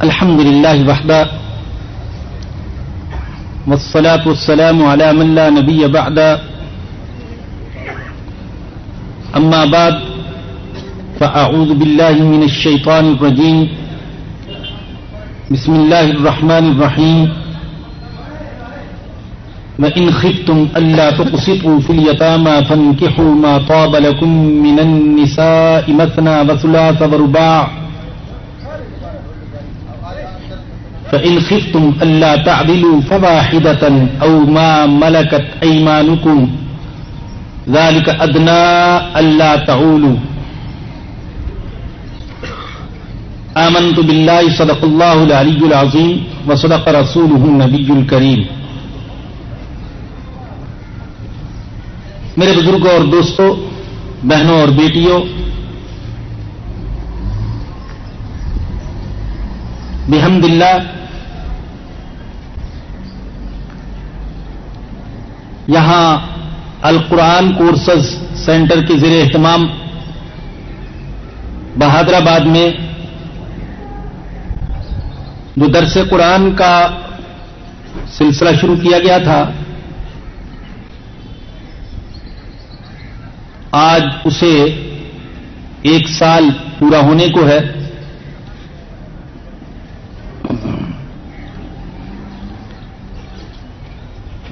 الحمد لله وحده والصلاة والسلام على من لا نبي بعد أما بعد فأعوذ بالله من الشيطان الرجيم. بسم الله الرحمن الرحيم. وإن خفتم ألا تقسطوا في اليتامى فانكحوا ما طاب لكم من النساء مثنى وثلاث ورباع. فإن خفتم ألا تعدلوا فواحدة أو ما ملكت أيمانكم. ذلك أدنى ألا تعولوا. آمنت بالله صدق الله العلي العظيم وصدق رسوله النبي الكريم. میرے بزرگوں اور دوستوں بہنوں اور بیٹیوں بحمد اللہ یہاں القرآن کورسز سینٹر کے زیر اہتمام بہادر آباد میں جو درس قرآن کا سلسلہ شروع کیا گیا تھا، آج اسے ایک سال پورا ہونے کو ہے۔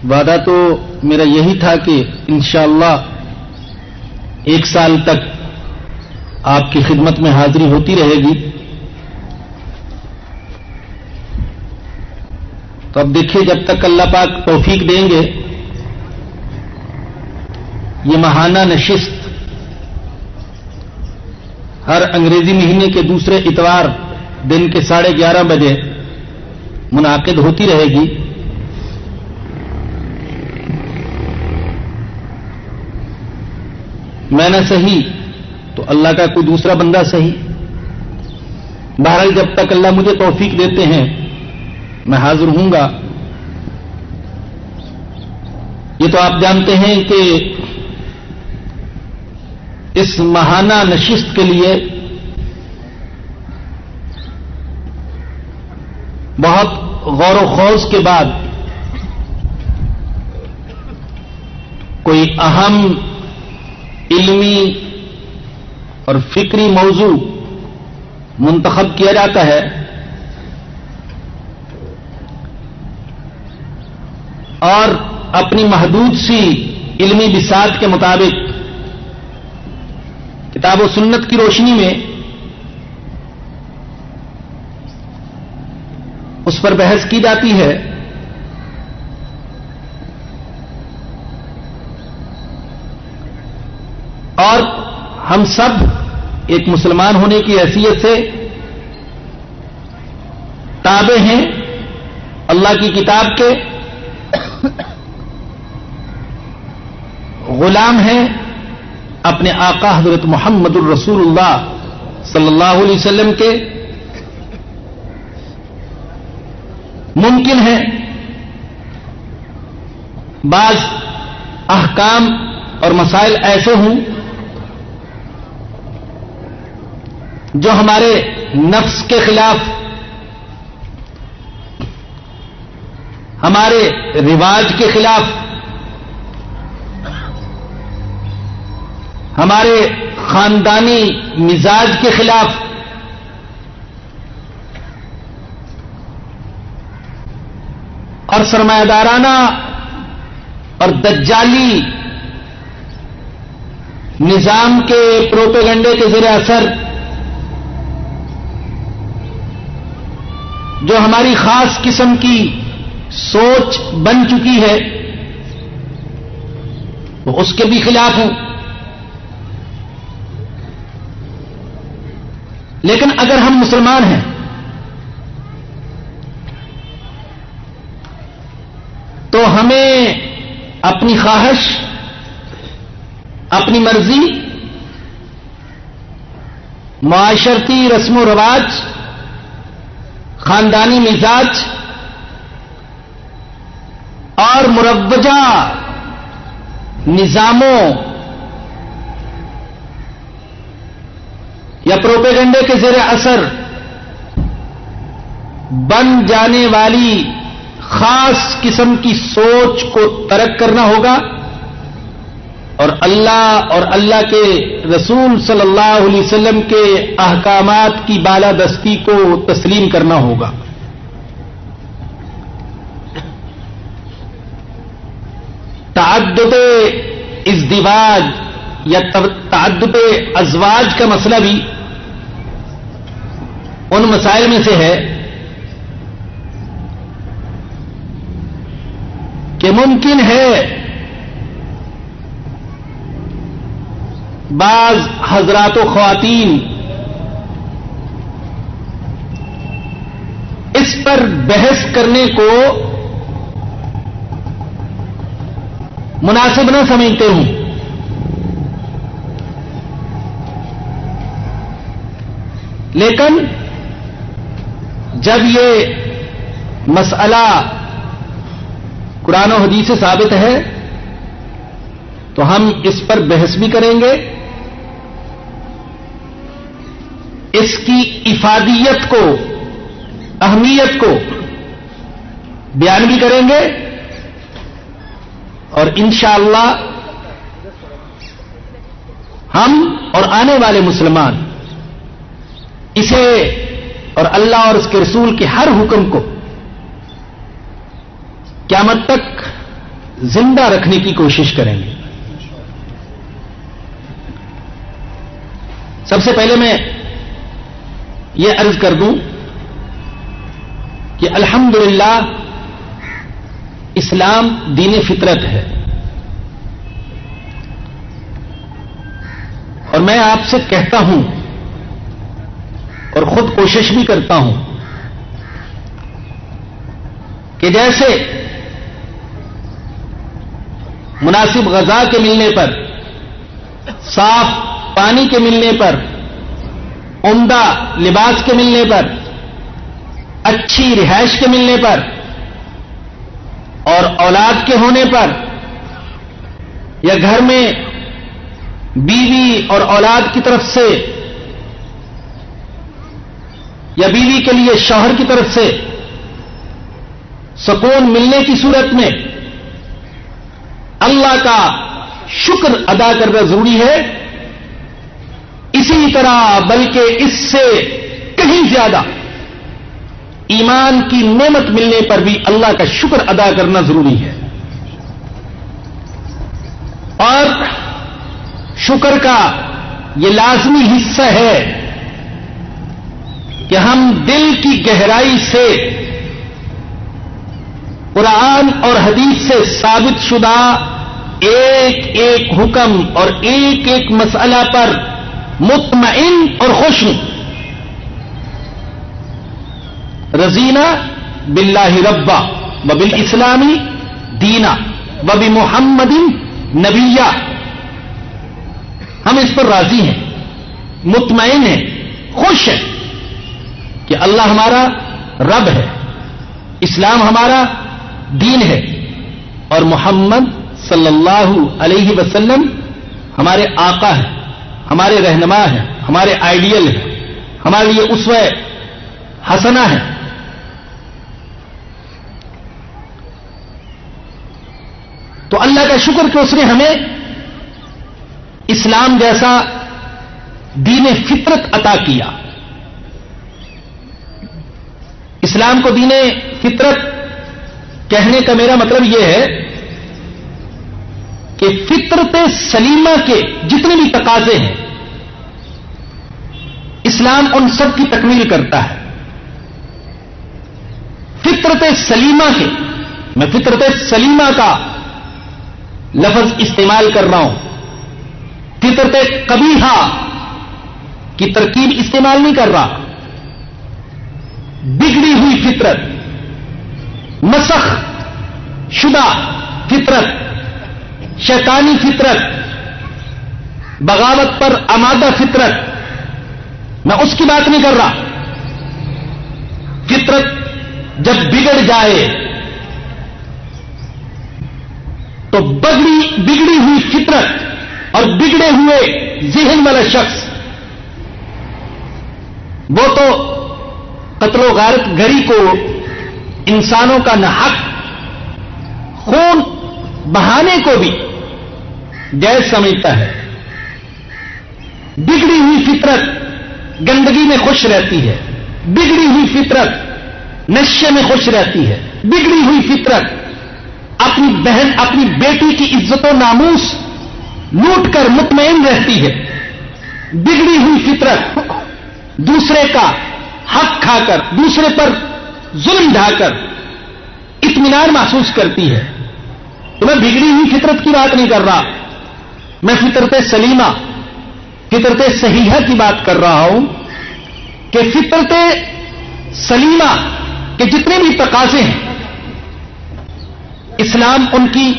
وعدہ تو میرا یہی تھا کہ انشاءاللہ ایک سال تک آپ کی خدمت میں حاضری ہوتی رہے گی۔ تو اب دیکھیے جب تک اللہ پاک توفیق دیں گے، یہ ماہانہ نشست ہر انگریزی مہینے کے دوسرے اتوار دن کے ساڑھے گیارہ بجے منعقد ہوتی رہے گی۔ میں نہ صحیح، تو اللہ کا کوئی دوسرا بندہ صحیح؟ بہرحال جب تک اللہ مجھے توفیق دیتے ہیں، میں حاضر ہوں گا۔ یہ تو آپ جانتے ہیں کہ اس ماہانہ نشست کے لیے بہت غور و خوض کے بعد کوئی اہم علمی اور فکری موضوع منتخب کیا جاتا ہے اور اپنی محدود سی علمی بساط کے مطابق کتاب و سنت کی روشنی میں اس پر بحث کی جاتی ہے اور ہم سب ایک مسلمان ہونے کی حیثیت سے تابے ہیں اللہ کی کتاب کے غلام ہیں اپنے آقا حضرت محمد الرسول اللہ صلی اللہ علیہ وسلم کے ممکن ہے بعض احکام اور مسائل ایسے ہوں جو ہمارے نفس کے خلاف ہمارے رواج کے خلاف ہمارے خاندانی مزاج کے خلاف اور سرمایہ دارانہ اور دجالی نظام کے پروپیگنڈے کے زیر اثر جو ہماری خاص قسم کی سوچ بن چکی ہے، وہ اس کے بھی خلاف ہوں۔ لیکن اگر ہم مسلمان ہیں، تو ہمیں اپنی خواہش، اپنی مرضی، معاشرتی رسم و رواج خاندانی مزاج اور مروجہ نظاموں یا پروپیگنڈے کے زیر اثر بن جانے والی خاص قسم کی سوچ کو ترک کرنا ہوگا۔ اور اللہ اور اللہ کے رسول صلی اللہ علیہ وسلم کے احکامات کی بالادستی کو تسلیم کرنا ہوگا۔ تعدد ازدواج یا تعدد ازواج کا مسئلہ بھی ان مسائل میں سے ہے کہ ممکن ہے بعض حضرات و خواتین اس پر بحث کرنے کو مناسب نہ سمجھتے ہوں۔ لیکن جب یہ مسئلہ قرآن و حدیث سے ثابت ہے تو ہم اس پر بحث بھی کریں گے۔ اس کی افادیت کو، اہمیت کو بیان بھی کریں گے اور انشاءاللہ ہم اور آنے والے مسلمان اسے اور اللہ اور اس کے رسول کے ہر حکم کو قیامت تک زندہ رکھنے کی کوشش کریں گے۔ سب سے پہلے میں یہ عرض کر دوں کہ الحمدللہ اسلام دین فطرت ہے۔ اور میں آپ سے کہتا ہوں اور خود کوشش بھی کرتا ہوں کہ جیسے مناسب غذا کے ملنے پر، صاف پانی کے ملنے پر عمدہ لباس کے ملنے پر، اچھی رہائش کے ملنے پر، اور اولاد کے ہونے پر، یا گھر میں بیوی اور اولاد کی طرف سے، یا بیوی کے لیے شوہر کی طرف سے سکون ملنے کی صورت میں، اللہ کا شکر ادا کرنا ضروری ہے۔ اسی طرح بلکہ اس سے کہیں زیادہ ایمان کی نعمت ملنے پر بھی اللہ کا شکر ادا کرنا ضروری ہے۔ اور شکر کا یہ لازمی حصہ ہے کہ ہم دل کی گہرائی سے قرآن اور حدیث سے ثابت شدہ ایک ایک حکم اور ایک ایک مسئلہ پر مطمئن اور خوش رضینہ بلّہ ربا ببل اسلامی دینا ببی محمد نبیہ۔ ہم اس پر راضی ہیں، مطمئن ہیں، خوش ہیں کہ اللہ ہمارا رب ہے، اسلام ہمارا دین ہے۔ اور محمد صلی اللہ علیہ وسلم ہمارے آقا ہیں۔ ہمارے رہنما ہیں، ہمارے آئیڈیل ہیں، ہمارے لیے اس حسنا ہے تو اللہ کا شکر کہ اس نے ہمیں اسلام جیسا دین فطرت عطا کیا۔ اسلام کو دین فطرت کہنے کا میرا مطلب یہ ہے کہ فطرت سلیمہ کے جتنے بھی تقاضے ہیں اسلام ان سب کی تکمیل کرتا ہے۔ فطرت سلیمہ کے، میں فطرت سلیمہ کا لفظ استعمال کر رہا ہوں۔ فطرت کبھی کی ترکیب استعمال نہیں کر رہا۔ بگڑی ہوئی فطرت، مسخ شدہ فطرت، شیطانی فطرت، بغاوت پر آمادہ فطرت۔ میں اس کی بات نہیں کر رہا۔ فطرت جب بگڑ جائے تو بگڑی بگڑی ہوئی فطرت اور بگڑے ہوئے ذہن والا شخص، وہ تو قتل و غارت گری کو انسانوں کا نہ حق، خون بہانے کو بھی جائز سمجھتا ہے۔ بگڑی ہوئی فطرت گندگی میں خوش رہتی ہے، بگڑی ہوئی فطرت نشے میں خوش رہتی ہے، بگڑی ہوئی فطرت اپنی بہن، اپنی بیٹی کی عزت و ناموس لوٹ کر مطمئن رہتی ہے، بگڑی ہوئی فطرت دوسرے کا حق کھا کر، دوسرے پر ظلم ڈھا کر اطمینان محسوس کرتی ہے۔ تو میں بگڑی ہوئی فطرت کی بات نہیں کر رہا، میں فطرت سلیمہ فطرت صحیحہ کی بات کر رہا ہوں کہ فطرت سلیمہ کے جتنے بھی تقاضے ہیں، اسلام ان کی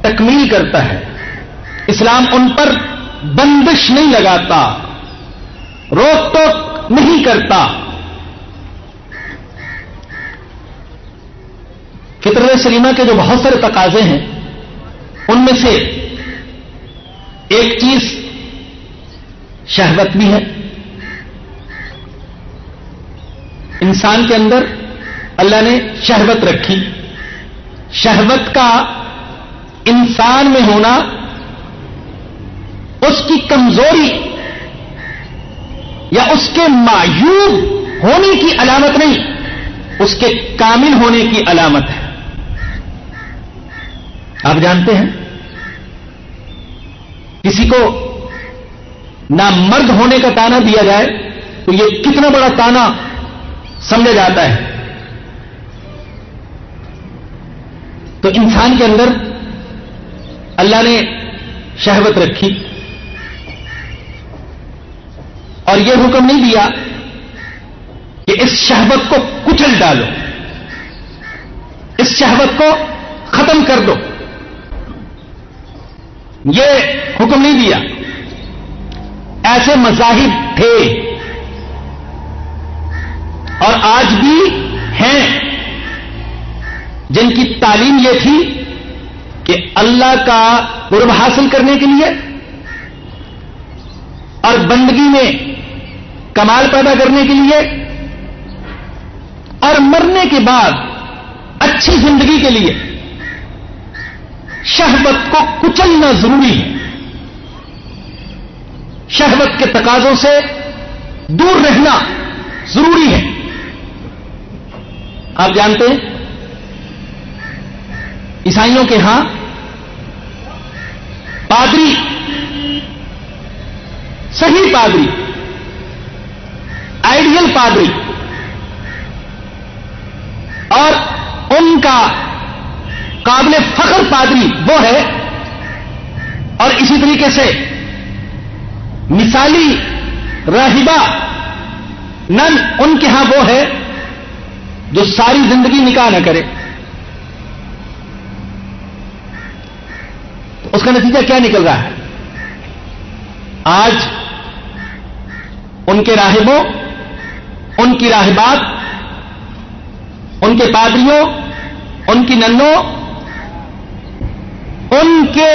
تکمیل کرتا ہے۔ اسلام ان پر بندش نہیں لگاتا، روک ٹوک نہیں کرتا۔ فطرت سلیمہ کے جو بہت سارے تقاضے ہیں، ان میں سے ایک چیز شہوت بھی ہے۔ انسان کے اندر اللہ نے شہوت رکھی۔ شہوت کا انسان میں ہونا، اس کی کمزوری یا اس کے معیوب ہونے کی علامت نہیں، اس کے کامل ہونے کی علامت ہے۔ آپ جانتے ہیں؟ کسی کو نہ مرد ہونے کا تانا دیا جائے تو یہ کتنا بڑا تانا سمجھا جاتا ہے۔ تو انسان کے اندر اللہ نے شہوت رکھی اور یہ حکم نہیں دیا کہ اس شہبت کو کچل ڈالو، اس شہبت کو ختم کر دو۔ یہ حکم نہیں دیا۔ ایسے مذاہب تھے۔ اور آج بھی ہیں۔ جن کی تعلیم یہ تھی کہ اللہ کا قرب حاصل کرنے کے لیے اور بندگی میں کمال پیدا کرنے کے لیے اور مرنے کے بعد اچھی زندگی کے لیے شہبت کو کچلنا ضروری ہے۔ شہبت کے تقاضوں سے دور رہنا ضروری ہے۔ آپ جانتے ہیں؟ عیسائیوں کے ہاں پادری، صحیح پادری آئیڈیل پادری، اور ان کا قابل فخر پادری وہ ہے۔ اور اسی طریقے سے مثالی راہبہ نن ان کے ہاں وہ ہے جو ساری زندگی نکاح نہ کرے۔ اس کا نتیجہ کیا نکل رہا ہے؟ آج ان کے راہبوں، ان کی راہبات، ان کے پادریوں، ان کی ننوں، ان کے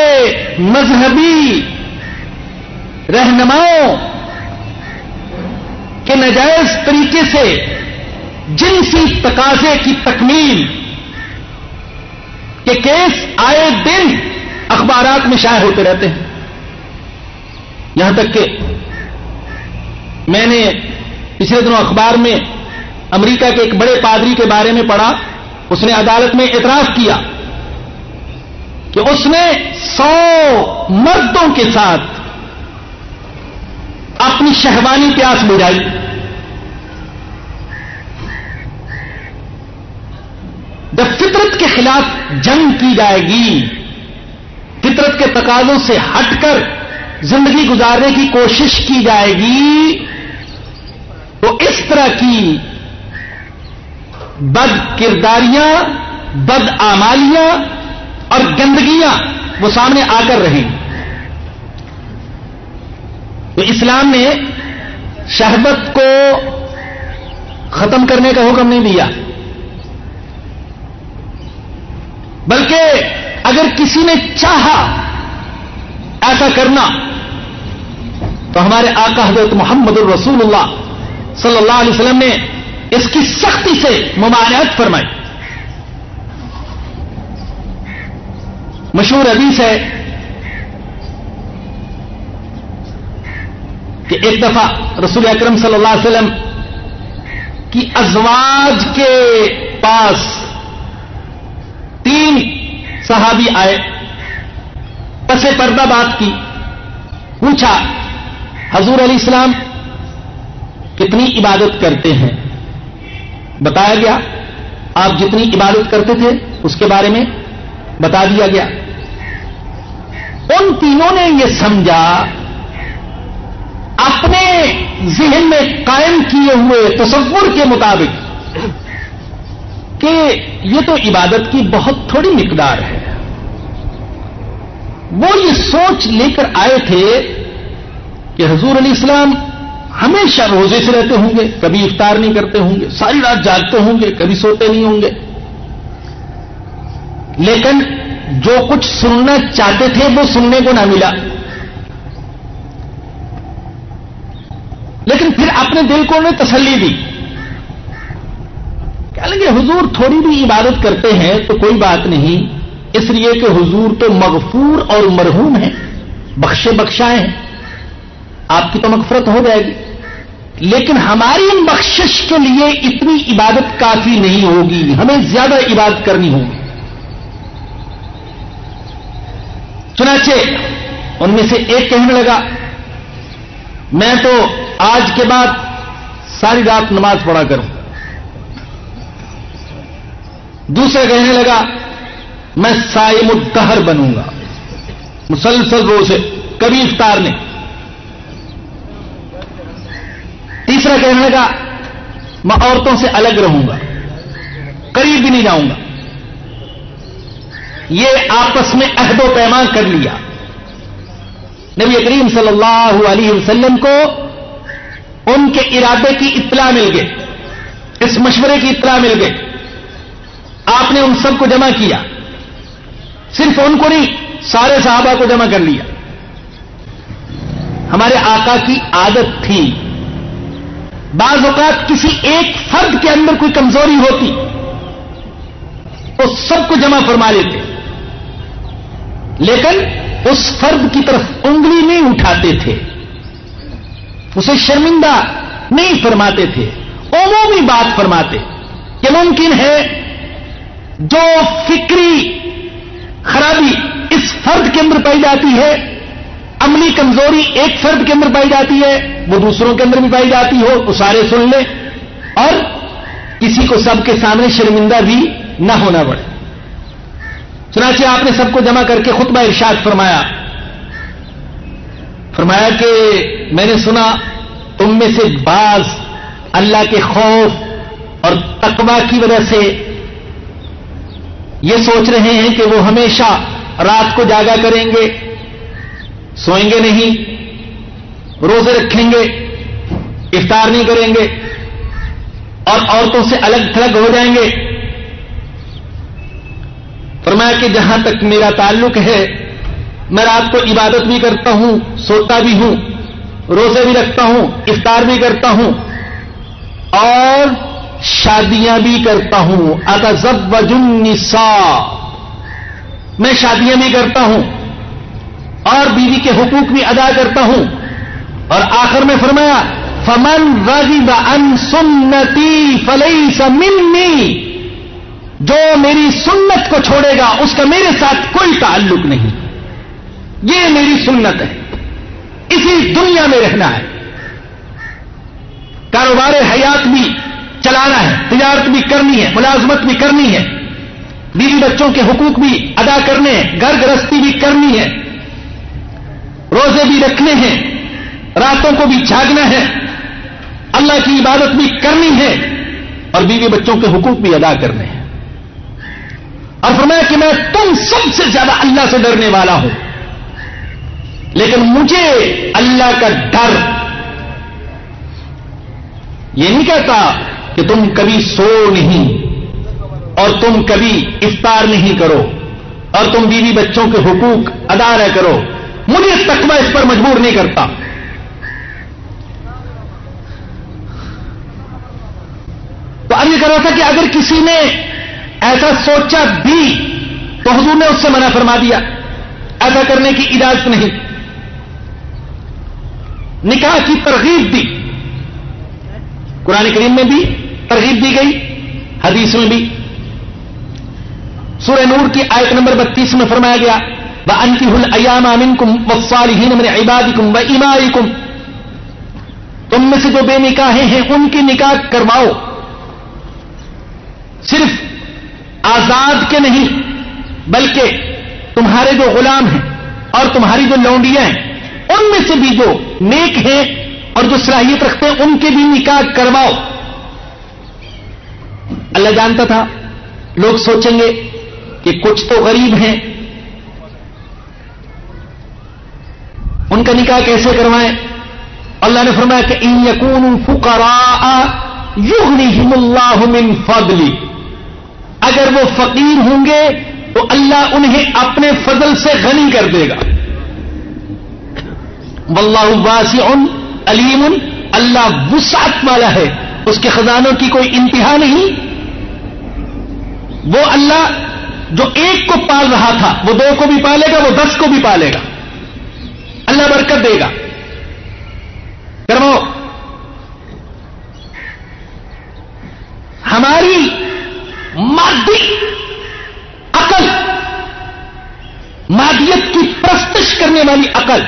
مذہبی رہنماؤں کے نجائز طریقے سے جنسی تقاضے کی تکمیل کے کیس آئے دن اخبارات میں شائع ہوتے رہتے ہیں۔ یہاں تک کہ میں نے پچھلے دنوں اخبار میں امریکہ کے ایک بڑے پادری کے بارے میں پڑھا، اس نے عدالت میں اعتراف کیا کہ اس نے سو مردوں کے ساتھ اپنی شہوانی پیاس بجائی جب فطرت کے خلاف جنگ کی جائے گی، فطرت کے تقاضوں سے ہٹ کر زندگی گزارنے کی کوشش کی جائے گی، تو اس طرح کی بد کرداریاں، بد آمالیاں اور گندگیاں وہ سامنے آ کر رہیں۔ تو اسلام نے شہبت کو ختم کرنے کا حکم نہیں دیا۔ بلکہ اگر کسی نے چاہا ایسا کرنا، تو ہمارے آقا حضرت محمد الرسول اللہ صلی اللہ علیہ وسلم نے اس کی سختی سے ممانعت فرمائی۔ مشہور حدیث ہے کہ ایک دفعہ رسول اکرم صلی اللہ علیہ وسلم کی ازواج کے پاس تین صحابی آئے، پسے پردہ بات کی، پوچھا، حضور علیہ السلام کتنی عبادت کرتے ہیں؟ بتایا گیا، آپ جتنی عبادت کرتے تھے، اس کے بارے میں بتا دیا گیا۔ ان تینوں نے یہ سمجھا اپنے ذہن میں قائم کیے ہوئے تصور کے مطابق کہ یہ تو عبادت کی بہت تھوڑی مقدار ہے۔ وہ یہ سوچ لے کر آئے تھے کہ حضور علیہ السلام ہمیشہ روزے سے رہتے ہوں گے، کبھی افطار نہیں کرتے ہوں گے، ساری رات جاگتے ہوں گے، کبھی سوتے نہیں ہوں گے۔ لیکن جو کچھ سننا چاہتے تھے وہ سننے کو نہ ملا۔ لیکن پھر اپنے دل کو انہیں تسلی دی۔ کہہ لیں گے حضور تھوڑی بھی عبادت کرتے ہیں تو کوئی بات نہیں، اس لیے کہ حضور تو مغفور اور مرحوم ہیں، بخشے بخشائے ہیں آپ کی تو مغفرت ہو جائے گی۔ لیکن ہماری بخشش کے لیے اتنی عبادت کافی نہیں ہوگی، ہمیں زیادہ عبادت کرنی ہوگی۔ چنانچہ ان میں سے ایک کہنے لگا میں تو آج کے بعد ساری رات نماز پڑھا کروں۔ دوسرا کہنے لگا، میں سائم الدہر بنوں گا۔ مسلسل روزے کبھی افطار نہیں۔ تیسرا کہنے لگا، میں عورتوں سے الگ رہوں گا، قریب بھی نہیں جاؤں گا۔ یہ آپس میں عہد و پیمان کر لیا۔ نبی کریم صلی اللہ علیہ وسلم کو ان کے ارادے کی اطلاع مل گئی، اس مشورے کی اطلاع مل گئی۔ آپ نے ان سب کو جمع کیا۔ صرف ان کو نہیں، سارے صحابہ کو جمع کر لیا۔ ہمارے آقا کی عادت تھی۔ بعض اوقات کسی ایک فرد کے اندر کوئی کمزوری ہوتی تو سب کو جمع فرما لیتے۔ لیکن اس فرد کی طرف انگلی نہیں اٹھاتے تھے۔ اسے شرمندہ نہیں فرماتے تھے۔ عمومی بات فرماتے کہ ممکن ہے جو فکری خرابی اس فرد کے اندر پائی جاتی ہے، عملی کمزوری ایک فرد کے اندر پائی جاتی ہے، وہ دوسروں کے اندر بھی پائی جاتی ہو وہ سارے سن لیں۔ اور کسی کو سب کے سامنے شرمندہ بھی نہ ہونا پڑے۔ چنانچہ آپ نے سب کو جمع کر کے خطبہ ارشاد فرمایا۔ فرمایا کہ میں نے سنا، تم میں سے بعض اللہ کے خوف اور تقوا کی وجہ سے یہ سوچ رہے ہیں کہ وہ ہمیشہ رات کو جاگا کریں گے، سوئیں گے نہیں، روزے رکھیں گے، افطار نہیں کریں گے اور عورتوں سے الگ تھلگ ہو جائیں گے۔ فرمایا کہ جہاں تک میرا تعلق ہے، میں رات کو عبادت بھی کرتا ہوں، سوتا بھی ہوں، روزے بھی رکھتا ہوں، افطار بھی کرتا ہوں، اور شادیاں بھی کرتا ہوں۔ اتزب النساء میں شادیاں بھی کرتا ہوں، اور بیوی کے حقوق بھی ادا کرتا ہوں۔ اور آخر میں فرمایا، فمن رغب ان سنتی فلئی منی جو میری سنت کو چھوڑے گا، اس کا میرے ساتھ کوئی تعلق نہیں۔ یہ میری سنت ہے۔ اسی دنیا میں رہنا ہے۔ کاروبار حیات بھی چلانا ہے، تجارت بھی کرنی ہے، ملازمت بھی کرنی ہے۔ بیوی بچوں کے حقوق بھی ادا کرنے ہیں، گھر گرستی بھی کرنی ہے۔ روزے بھی رکھنے ہیں، راتوں کو بھی جھاگنا ہے۔ اللہ کی عبادت بھی کرنی ہے اور بیوی بچوں کے حقوق بھی ادا کرنے ہیں۔ اور فرمایا کہ میں تم سب سے زیادہ اللہ سے ڈرنے والا ہوں۔ لیکن مجھے اللہ کا ڈر یہ نہیں کہتا کہ تم کبھی سو نہیں اور تم کبھی افطار نہیں کرو اور تم بیوی بچوں کے حقوق ادا نہ کرو۔ مجھے تقوی اس پر مجبور نہیں کرتا۔ تو اب کر رہا تھا کہ اگر کسی نے ایسا سوچا بھی تو حضور نے اس سے منع فرما دیا۔ ایسا کرنے کی اجازت نہیں۔ نکاح کی ترغیب دی۔ قرآن کریم میں بھی ترغیب دی گئی، حدیث میں بھی۔ سورہ نور کی آیت نمبر بتیس میں فرمایا گیا وہ انکی ہل ایام امن کم وسالحین عبادی کم و ایماری کم تم میں سے جو بے نکاحیں ہیں، ان کی نکاح کرواؤ۔ صرف آزاد کے نہیں، بلکہ تمہارے جو غلام ہیں اور تمہاری جو لونڈیاں ہیں، ان میں سے بھی جو نیک ہیں اور جو صلاحیت رکھتے ہیں، ان کے بھی نکاح کرواؤ۔ اللہ جانتا تھا، لوگ سوچیں گے کہ کچھ تو غریب ہیں۔ ان کا نکاح کیسے کروائیں؟ اللہ نے فرمایا کہ ان یقون فکرا یغنیہم اللہ من فضلی۔ اگر وہ فقیر ہوں گے، تو اللہ انہیں اپنے فضل سے غنی کر دے گا۔ واللہ واسع علیم، اللہ وسعت والا ہے۔ اس کے خزانوں کی کوئی انتہا نہیں۔ وہ اللہ جو ایک کو پال رہا تھا، وہ دو کو بھی پالے گا، وہ دس کو بھی پالے گا۔ اللہ برکت دے گا۔ کرو ہماری مادی عقل، مادیت کی پرستش کرنے والی عقل۔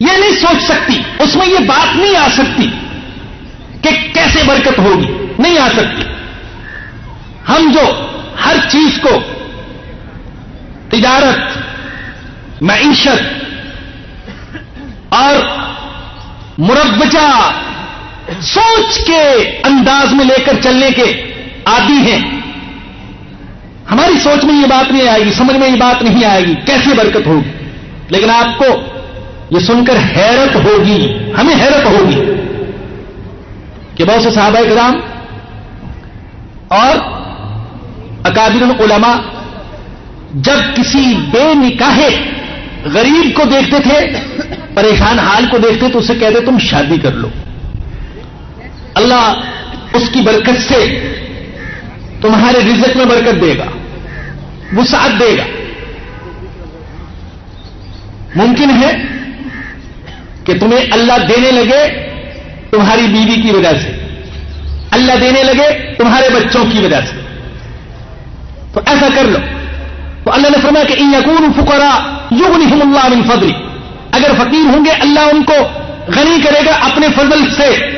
یہ نہیں سوچ سکتی، اس میں یہ بات نہیں آ سکتی کہ کیسے برکت ہوگی، نہیں آ سکتی۔ ہم جو ہر چیز کو، تجارت، معیشت اور مربجہ سوچ کے انداز میں لے کر چلنے کے عادی ہیں۔ ہماری سوچ میں یہ بات نہیں آئے گی، سمجھ میں یہ بات نہیں آئے گی کیسے برکت ہوگی؟ لیکن آپ کو یہ سن کر حیرت ہوگی، ہمیں حیرت ہوگی کہ بہت سے صحابہ کرام اور اکابر العلماء جب کسی بے نکاح غریب کو دیکھتے تھے، پریشان حال کو دیکھتے تو اسے کہتے تم شادی کر لو۔ اللہ اس کی برکت سے تمہارے رزق میں برکت دے گا وہ ساتھ دے گا۔ ممکن ہے کہ تمہیں اللہ دینے لگے تمہاری بیوی کی وجہ سے۔ اللہ دینے لگے تمہارے بچوں کی وجہ سے۔ تو ایسا کر لو۔ تو اللہ نے فرمایا کہ ان یقون فکرا یوگ نہیں اللہ من فضلی اگر فقیر ہوں گے، اللہ ان کو غنی کرے گا اپنے فضل سے۔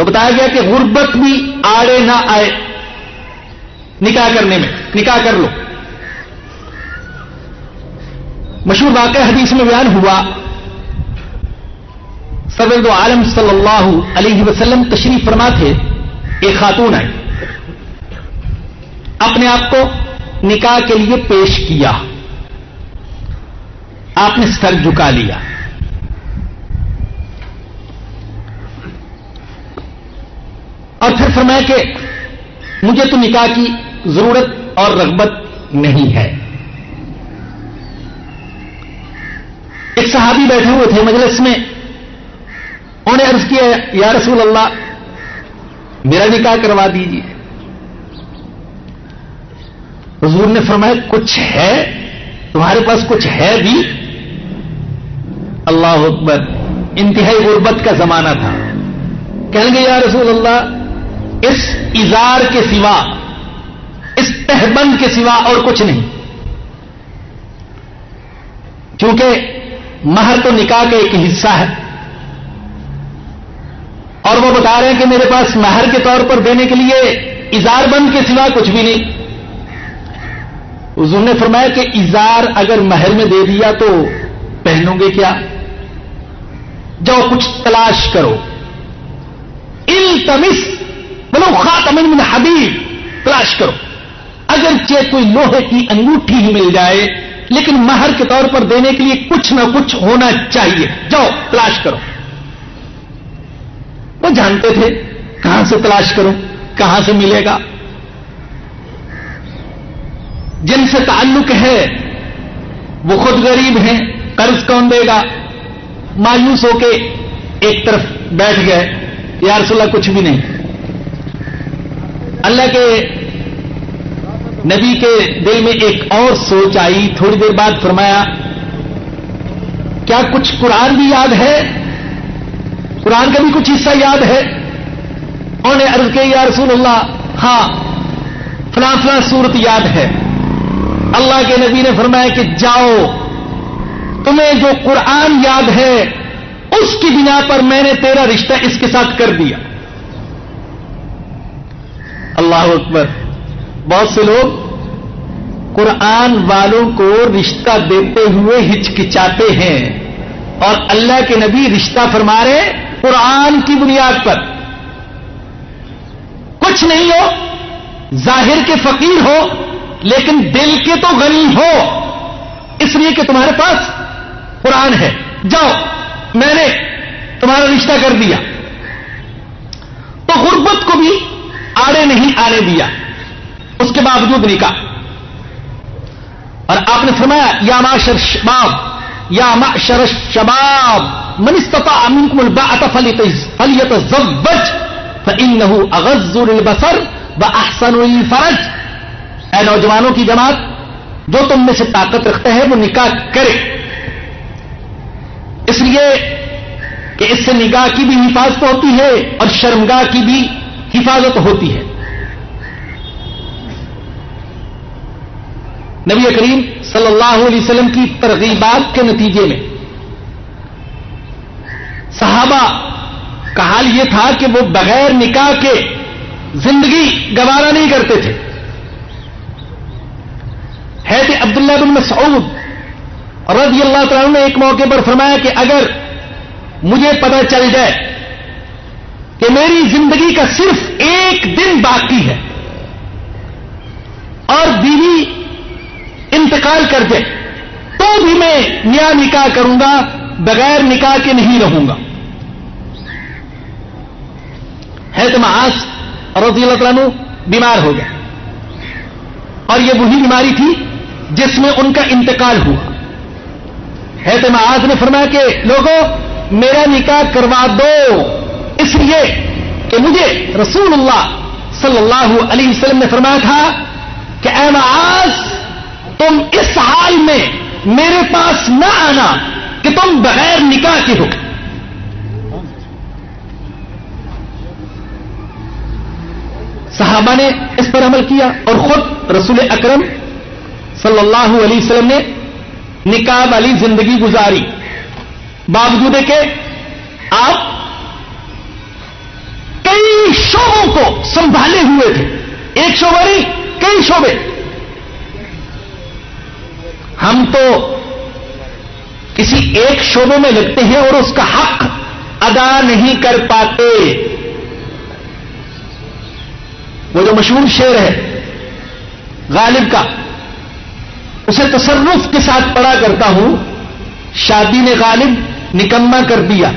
تو بتایا گیا کہ غربت بھی آڑے نہ آئے۔ نکاح کرنے میں، نکاح کر لو۔ مشہور واقع حدیث میں بیان ہوا۔ سرد عالم صلی اللہ علیہ وسلم تشریف فرما تھے، ایک خاتون آئی۔ اپنے آپ کو نکاح کے لیے پیش کیا۔ آپ نے سر جھکا لیا۔ اور پھر فرمایا کہ مجھے تو نکاح کی ضرورت اور رغبت نہیں ہے۔ ایک صحابی بیٹھے ہوئے تھے مجلس میں۔ انہوں نے عرض کیا، یا رسول اللہ، میرا نکاح کروا دیجیے حضور نے فرمایا، کچھ ہے؟ تمہارے پاس کچھ ہے بھی؟ اللہ اکبر، انتہائی غربت کا زمانہ تھا۔ کہیں گے یا رسول اللہ اس اظہار کے سوا، اس تہبند کے سوا اور کچھ نہیں۔ کیونکہ مہر تو نکاح کا ایک حصہ ہے۔ اور وہ بتا رہے ہیں کہ میرے پاس مہر کے طور پر دینے کے لیے اظہار بند کے سوا کچھ بھی نہیں۔ حضور نے فرمایا کہ اظہار اگر مہر میں دے دیا تو پہنو گے کیا؟ جاؤ کچھ تلاش کرو۔ التمس بولو خاتم من حبیب، تلاش کرو۔ اگرچہ کوئی لوہے کی انگوٹھی ہی مل جائے، لیکن مہر کے طور پر دینے کے لیے کچھ نہ کچھ ہونا چاہیے۔ جاؤ، تلاش کرو۔ وہ جانتے تھے کہاں سے تلاش کرو کہاں سے ملے گا۔ جن سے تعلق ہے، وہ خود غریب ہیں، قرض کون دے گا؟ مایوس ہو کے ایک طرف بیٹھ گئے۔ یا رسول اللہ، کچھ بھی نہیں۔ اللہ کے نبی کے دل میں ایک اور سوچ آئی، تھوڑی دیر بعد فرمایا، کیا کچھ قرآن بھی یاد ہے؟ قرآن کا بھی کچھ حصہ یاد ہے؟ انہوں نے عرض کے یا رسول اللہ ہاں فلاں فلاں صورت یاد ہے۔ اللہ کے نبی نے فرمایا کہ جاؤ، تمہیں جو قرآن یاد ہے، اس کی بنا پر میں نے تیرا رشتہ اس کے ساتھ کر دیا۔ اللہ اکبر۔ بہت سے لوگ قرآن والوں کو رشتہ دیتے ہوئے ہچکچاتے ہیں اور اللہ کے نبی رشتہ فرما رہے قرآن کی بنیاد پر۔ کچھ نہیں ہو، ظاہر کے فقیر ہو، لیکن دل کے تو غنی ہو۔ اس لیے کہ تمہارے پاس قرآن ہے۔ جاؤ، میں نے تمہارا رشتہ کر دیا۔ تو غربت کو بھی آڑے نہیں آنے دیا۔ اس کے باوجود نکاح۔ اور آپ نے فرمایا، یا معاشر شباب، یا معاشر شباب، من استطاع منکم الباعت فلیتزوج فإنه اغض للبصر واحسن للفرج۔ اے نوجوانوں کی جماعت، جو تم میں سے طاقت رکھتا ہے وہ نکاح کرے۔ اس لیے کہ اس سے نگاہ کی بھی حفاظت ہوتی ہے اور شرمگاہ کی بھی حفاظت ہوتی ہے۔ نبی کریم صلی اللہ علیہ وسلم کی ترغیبات کے نتیجے میں صحابہ کا حال یہ تھا کہ وہ بغیر نکاح کے زندگی گوارا نہیں کرتے تھے۔ ہے کہ عبداللہ بن مسعود رضی اللہ تعالیٰ نے ایک موقع پر فرمایا کہ اگر مجھے پتہ چل جائے کہ میری زندگی کا صرف ایک دن باقی ہے اور بیوی انتقال کر دے تو بھی میں نیا نکاح کروں گا، بغیر نکاح کے نہیں رہوں گا۔ ہے تو معاذ رضی اللہ تعالیٰ بیمار ہو گیا اور یہ وہی بیماری تھی جس میں ان کا انتقال ہوا۔ ہے تو معاذ نے فرمایا کہ، لوگوں، میرا نکاح کروا دو۔ اس لیے کہ مجھے رسول اللہ صلی اللہ علیہ وسلم نے فرمایا تھا کہ اے معاذ، تم اس حال میں میرے پاس نہ آنا کہ تم بغیر نکاح کے ہو۔ صحابہ نے اس پر عمل کیا اور خود رسول اکرم صلی اللہ علیہ وسلم نے نکاح والی زندگی گزاری۔ باوجود کہ آپ کئی شعبوں کو سنبھالے ہوئے تھے۔ ایک شعبہ نہیں، کئی شعبے۔ ہم تو کسی ایک شعبے میں لگتے ہیں اور اس کا حق ادا نہیں کر پاتے۔ وہ جو مشہور شعر ہے، غالب کا، اسے تصرف کے ساتھ پڑا کرتا ہوں۔ شادی نے غالب نکما کر دیا،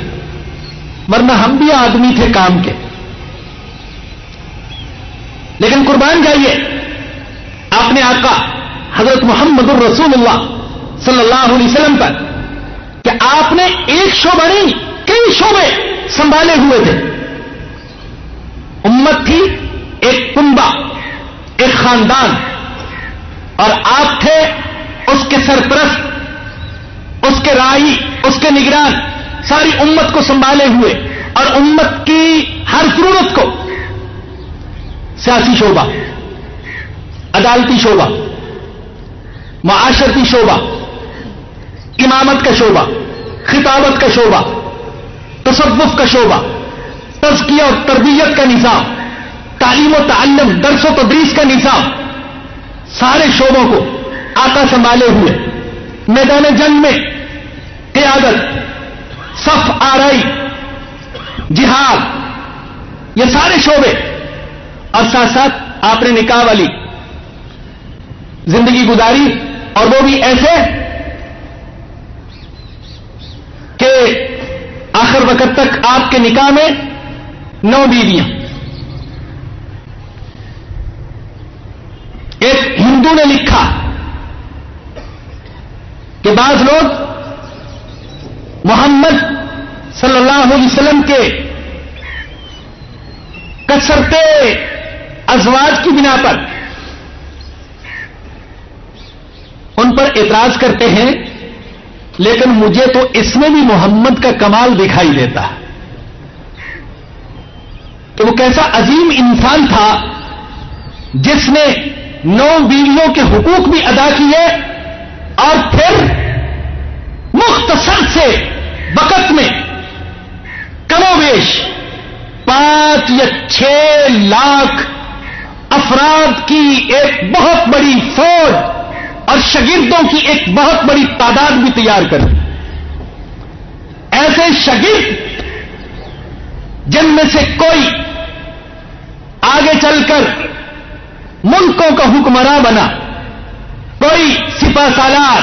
ورنہ ہم بھی آدمی تھے کام کے۔ لیکن قربان جائیے آپ نے آقا حضرت محمد الرسول اللہ صلی اللہ علیہ وسلم پر کہ آپ نے ایک شعبہ نہیں، کئی شعبے سنبھالے ہوئے تھے۔ امت تھی ایک کنبا ایک خاندان، اور آپ تھے اس کے سرپرست، اس کے رائی اس کے نگران، ساری امت کو سنبھالے ہوئے۔ اور امت کی ہر ضرورت کو سیاسی شعبہ، عدالتی شعبہ، معاشرتی شعبہ، امامت کا شعبہ، خطابت کا شعبہ، تصوف کا شعبہ، تزکیہ اور تربیت کا نظام، تعلیم و تعلم، درس و تدریس کا نظام، سارے شعبوں کو آتا سنبھالے ہوئے۔ میدان جنگ میں قیادت، صف آرائی، جہاد، یہ سارے شعبے اور ساتھ ساتھ آپ نے نکاح والی زندگی گزاری اور وہ بھی ایسے کہ آخر وقت تک آپ کے نکاح میں نو بیویاں۔ ایک ہندو نے لکھا کہ بعض لوگ محمد صلی اللہ علیہ وسلم کے کثرتے ازواج کی بنا پر ان پر اعتراض کرتے ہیں، لیکن مجھے تو اس میں بھی محمد کا کمال دکھائی دیتا۔ ہے کہ وہ کیسا عظیم انسان تھا جس نے نو بیویوں کے حقوق بھی ادا کیے اور پھر مختصر سے وقت میں کمو بیش پانچ یا چھ لاکھ افراد کی ایک بہت بڑی فوج اور شگردوں کی ایک بہت بڑی تعداد بھی تیار کر ایسے شگرد جن میں سے کوئی آگے چل کر ملکوں کا حکمراں بنا، کوئی سپا سالار،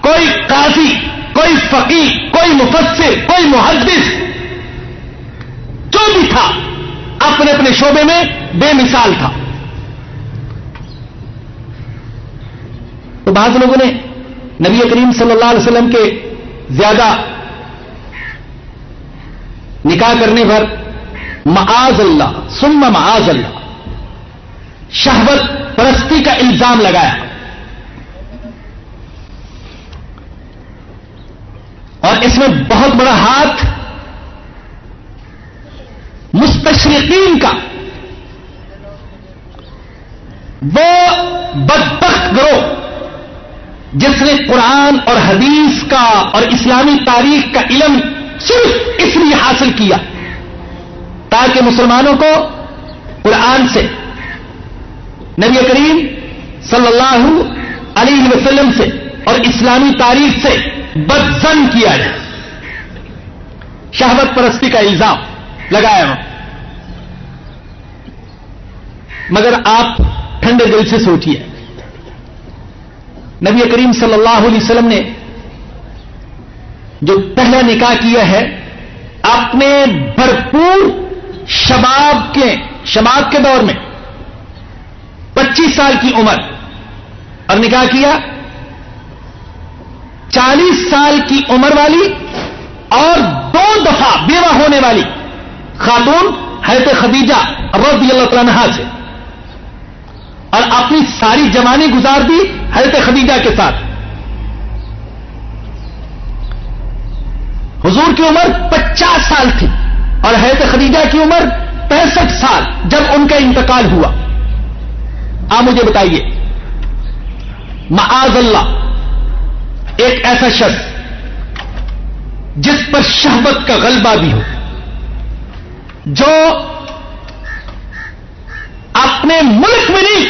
کوئی قاضی، کوئی فقی کوئی مفسر، کوئی محدث، جو بھی تھا، اپنے اپنے شعبے میں بے مثال تھا۔ تو بعض لوگوں نے نبی کریم صلی اللہ علیہ وسلم کے زیادہ نکاح کرنے پر معاذ اللہ سم معاذ اللہ، شہوت پرستی کا الزام لگایا۔ اور اس میں بہت بڑا ہاتھ مستشرقین کا۔ وہ بدبخت گروہ جس نے قرآن اور حدیث کا اور اسلامی تاریخ کا علم صرف اس لیے حاصل کیا تاکہ مسلمانوں کو قرآن سے نبی کریم صلی اللہ علیہ وسلم سے اور اسلامی تاریخ سے بدزن کیا جائے۔ شہوت پرستی کا الزام لگایا ہوں مگر آپ ٹھنڈے دل سے سوچیے نبی کریم صلی اللہ علیہ وسلم نے جو پہلا نکاح کیا ہے، اپنے بھرپور شباب کے شباب کے دور میں، پچیس سال کی عمر، اور نکاح کیا، چالیس سال کی عمر والی اور دو دفعہ بیوہ ہونے والی خاتون حیرت خدیجہ رضی اللہ تعالیٰ سے۔ اور اپنی ساری جوانی گزار دی حضرت خدیجہ کے ساتھ۔ حضور کی عمر پچاس سال تھی اور حضرت خدیجہ کی عمر پینسٹھ سال جب ان کا انتقال ہوا۔ آپ مجھے بتائیے، معاذ اللہ ایک ایسا شخص جس پر شہبت کا غلبہ بھی ہو، جو اپنے ملک میں نہیں،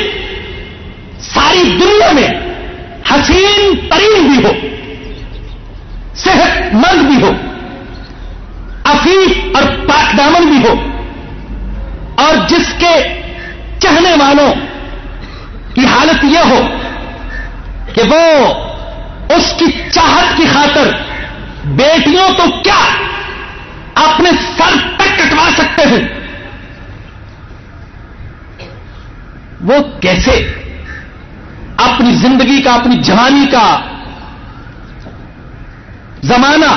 ساری دنیا میں حسین ترین بھی ہو، صحت مند بھی ہو افیف اور پاک دامن بھی ہو، اور جس کے چہنے والوں کی حالت یہ ہو کہ وہ اس کی چاہت کی خاطر بیٹیوں تو کیا اپنے سر تک کٹوا سکتے ہیں؟ وہ کیسے اپنی زندگی کا، اپنی جوانی کا زمانہ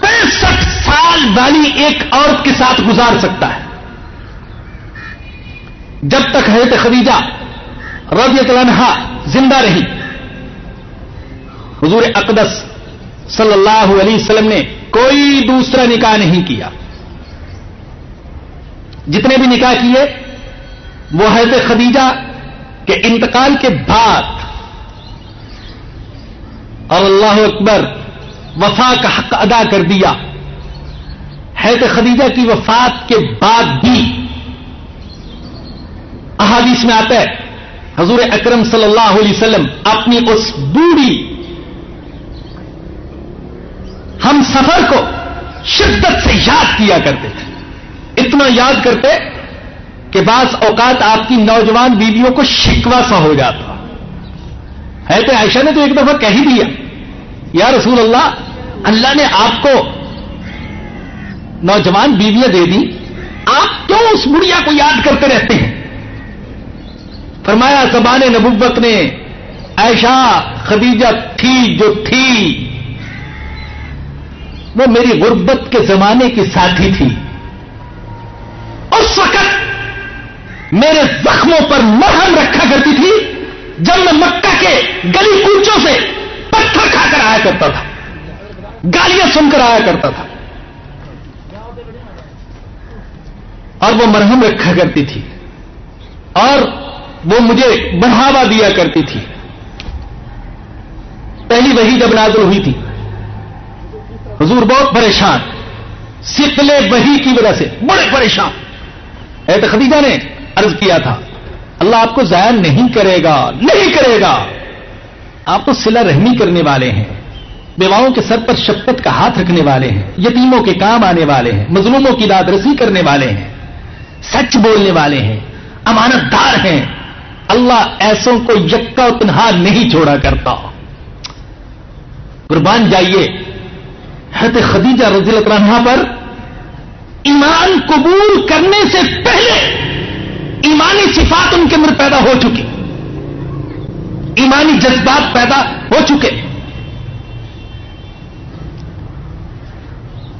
پینسٹھ سال والی ایک عورت کے ساتھ گزار سکتا ہے۔ جب تک حضرت خدیجہ رضی عنہا زندہ رہی، حضور اقدس صلی اللہ علیہ وسلم نے کوئی دوسرا نکاح نہیں کیا۔ جتنے بھی نکاح کیے وہ حضرت خدیجہ کے انتقال کے بعد اور اللہ اکبر وفا کا حق ادا کر دیا۔ حضرت خدیجہ کی وفات کے بعد بھی احادیث میں آتا ہے، حضور اکرم صلی اللہ علیہ وسلم اپنی اس بوڑھی ہم سفر کو شدت سے یاد کیا کرتے تھے۔ اتنا یاد کرتے کہ بعض اوقات آپ کی نوجوان بیویوں کو شکوا سا ہو جاتا ہے۔ تو عائشہ نے تو ایک دفعہ کہہ ہی دیا، یا رسول اللہ اللہ نے آپ کو نوجوان بیویاں دے دی آپ کیوں اس بڑھیا کو یاد کرتے رہتے ہیں؟ فرمایا، زبان نبوت نے ایشا خدیجہ تھی جو تھی۔ وہ میری غربت کے زمانے کی ساتھی تھی۔ میرے زخموں پر مرہم رکھا کرتی تھی جب میں مکہ کے گلی کوچوں سے پتھر کھا کر آیا کرتا تھا۔ گالیاں سن کر آیا کرتا تھا۔ اور وہ مرہم رکھا کرتی تھی۔ اور وہ مجھے بڑھاوا دیا کرتی تھی۔ پہلی وہی جب نازل ہوئی تھی۔ حضور بہت پریشان۔ سکلے وہی کی وجہ سے بڑے پریشان۔ اے تو خدیجہ نے عرض کیا تھا۔ اللہ آپ کو ضائع نہیں کرے گا، نہیں کرے گا۔ آپ تو سلا رحمی کرنے والے ہیں، بیواؤں کے سر پر شفقت کا ہاتھ رکھنے والے ہیں، یتیموں کے کام آنے والے ہیں، مظلوموں کی داد رسی کرنے والے ہیں، سچ بولنے والے ہیں، امانت دار ہیں۔ اللہ ایسوں کو یکا و تنہا نہیں چھوڑا کرتا۔ قربان جائیے، حضرت خدیجہ رضی اللہ عنہ پر ایمان قبول کرنے سے پہلے ایمانی صفات ان کے اندر پیدا ہو چکی ایمانی جذبات پیدا ہو چکے۔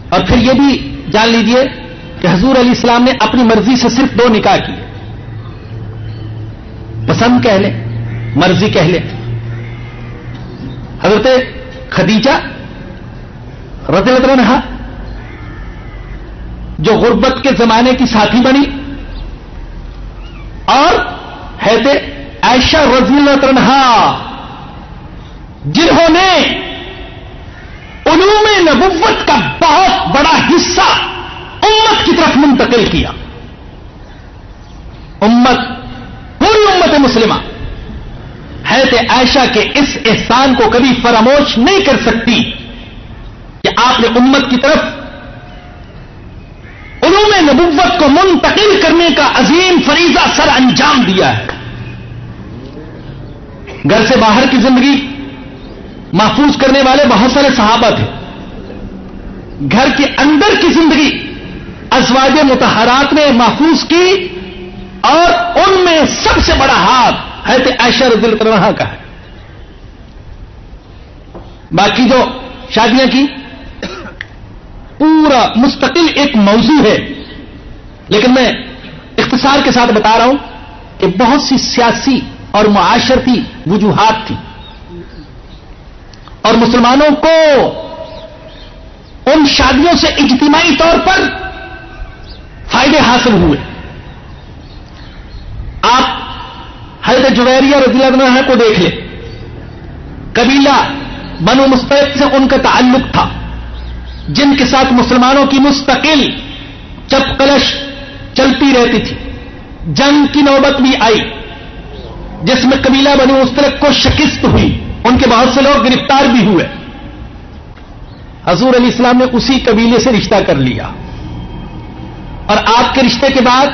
اور پھر یہ بھی جان لیجیے کہ حضور علیہ السلام نے اپنی مرضی سے صرف دو نکاح کیے۔ پسند کہہ لیں، مرضی کہہ لیں۔ حضرت خدیجہ رضی اللہ عنہ جو غربت کے زمانے کی ساتھی بنی اور حید عائشہ رضی اللہ عنہ جنہوں نے علوم نبوت کا بہت بڑا حصہ امت کی طرف منتقل کیا۔ امت، پوری امت مسلمہ حید عائشہ کے اس احسان کو کبھی فراموش نہیں کر سکتی کہ آپ نے امت کی طرف نبوت کو منتقل کرنے کا عظیم فریضہ سر انجام دیا ہے۔ گھر سے باہر کی زندگی محفوظ کرنے والے بہت سارے صحابہ تھے۔ گھر کے اندر کی زندگی ازواج متحرات نے محفوظ کی اور ان میں سب سے بڑا ہاتھ ہے تو ایشا رضی اللہ کا ہے۔ باقی جو شادیاں کی، پورا مستقل ایک موضوع ہے۔ لیکن میں اختصار کے ساتھ بتا رہا ہوں کہ بہت سی سیاسی اور معاشرتی وجوہات تھی اور مسلمانوں کو ان شادیوں سے اجتماعی طور پر فائدے حاصل ہوئے۔ آپ حضرت جویریہ رضی اللہ عنہ کو دیکھ لیں۔ قبیلہ بنو مستعد سے ان کا تعلق تھا، جن کے ساتھ مسلمانوں کی مستقل چپ کلش چلتی رہتی تھی۔ جنگ کی نوبت بھی آئی۔ جس میں قبیلہ بنی مسترق کو شکست ہوئی۔ ان کے بہت سے لوگ گرفتار بھی ہوئے۔ حضور علیہ السلام نے اسی قبیلے سے رشتہ کر لیا۔ اور آپ کے رشتے کے بعد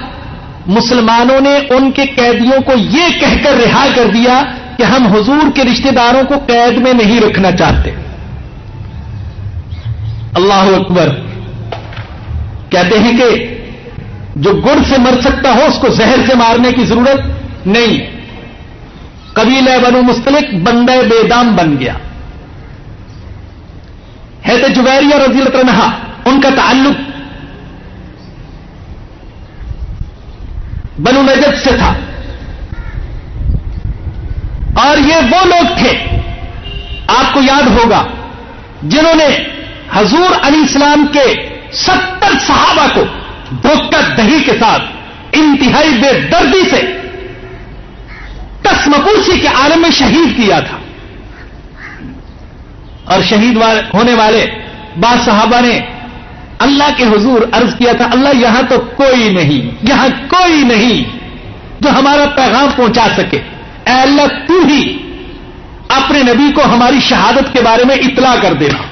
مسلمانوں نے ان کے قیدیوں کو یہ کہہ کر رہا کر دیا کہ ہم حضور کے رشتہ داروں کو قید میں نہیں رکھنا چاہتے۔ اللہ اکبر۔ کہتے ہیں کہ جو گڑ سے مر سکتا ہو، اس کو زہر سے مارنے کی ضرورت نہیں قبیلہ بنو مستلق بندے بے دام بن گیا۔ ہے تو جبیریہ رضی اللہ عنہ، ان کا تعلق بنو نجد سے تھا۔ اور یہ وہ لوگ تھے، آپ کو یاد ہوگا، جنہوں نے حضور علی اسلام کے ستر صحابہ کو دھوکہ دہی کے ساتھ، انتہائی بے دردی سے تسمپوسی کے عالم میں شہید کیا تھا۔ اور شہید ہونے والے بعض صحابہ نے اللہ کے حضور عرض کیا تھا، اللہ یہاں تو کوئی نہیں، یہاں کوئی نہیں جو ہمارا پیغام پہنچا سکے۔ اے اللہ، تو ہی اپنے نبی کو ہماری شہادت کے بارے میں اطلاع کر دینا۔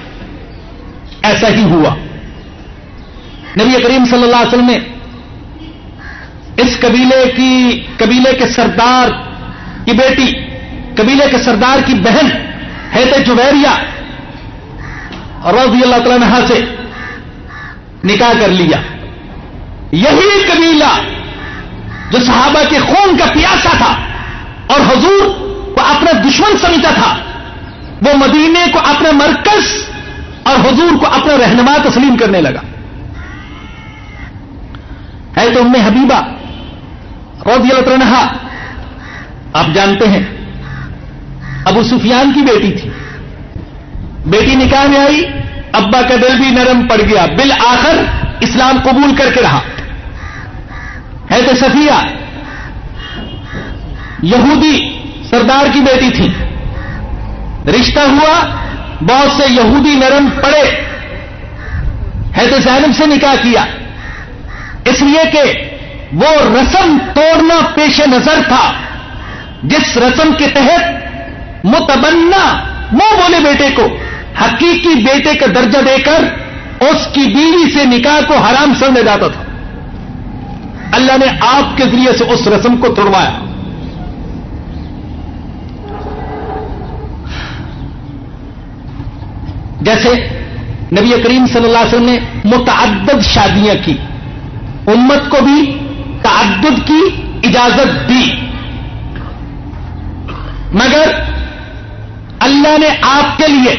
ایسا ہی ہوا۔ نبی کریم صلی اللہ علیہ وسلم نے اس قبیلے کی قبیلے کے سردار کی بیٹی، قبیلے کے سردار کی بہن حیت جویریا رضی اللہ تعالی عنہ سے نکاح کر لیا۔ یہی قبیلہ جو صحابہ کے خون کا پیاسا تھا اور حضور کو اپنا دشمن سمجھتا تھا، وہ مدینے کو اپنا مرکز اور حضور کو اپنا رہنما تسلیم کرنے لگا۔ ہے تو ام حبیبہ رضی اللہ عنہ، آپ جانتے ہیں، ابو سفیان کی بیٹی تھی۔ بیٹی نکاح میں آئی، ابا کا دل بھی نرم پڑ گیا۔ بل آخر اسلام قبول کر کے رہا۔ ہے تو صفیہ، یہودی سردار کی بیٹی تھی۔ رشتہ ہوا، بہت سے یہودی نرم پڑے۔ ہے تو زینب سے نکاح کیا۔ اس لیے کہ وہ رسم توڑنا پیش نظر تھا، جس رسم کے تحت متبنا منہ بولے بیٹے کو، حقیقی بیٹے کا درجہ دے کر اس کی بیوی سے نکاح کو حرام سمجھا جاتا تھا۔ اللہ نے آپ کے ذریعے سے اس رسم کو توڑوایا۔ جیسے نبی کریم صلی اللہ علیہ وسلم نے متعدد شادیاں کی۔ امت کو بھی تعدد کی اجازت دی۔ مگر اللہ نے آپ کے لیے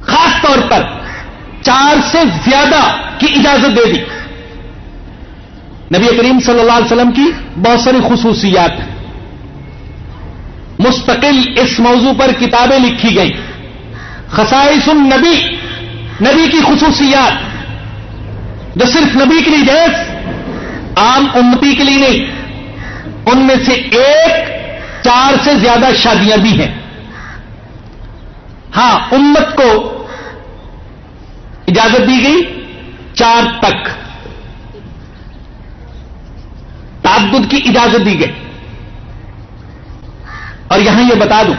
خاص طور پر چار سے زیادہ کی اجازت دے دی۔ نبی کریم صلی اللہ علیہ وسلم کی بہت ساری خصوصیات ہیں۔ مستقل اس موضوع پر کتابیں لکھی گئی خسائش النبی، نبی کی خصوصیات۔ جو صرف نبی کے لیے جیس عام امتی کے لیے نہیں۔ ان میں سے ایک، چار سے زیادہ شادیاں بھی ہیں۔ ہاں امت کو اجازت دی گئی چار تک۔ تعدد کی اجازت دی گئی۔ اور یہاں یہ بتا دوں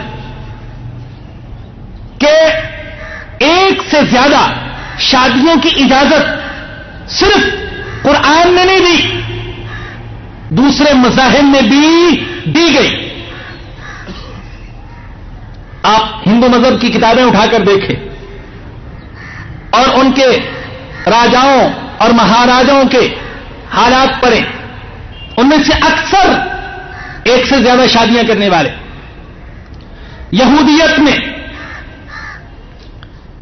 کہ ایک سے زیادہ شادیوں کی اجازت صرف قرآن نے نہیں دی، دوسرے مذاہب میں بھی دی گئی۔ آپ ہندو مذہب کی کتابیں اٹھا کر دیکھیں۔ اور ان کے راجاؤں اور مہاراجاؤں کے حالات پڑھیں۔ ان میں سے اکثر ایک سے زیادہ شادیاں کرنے والے۔ یہودیت میں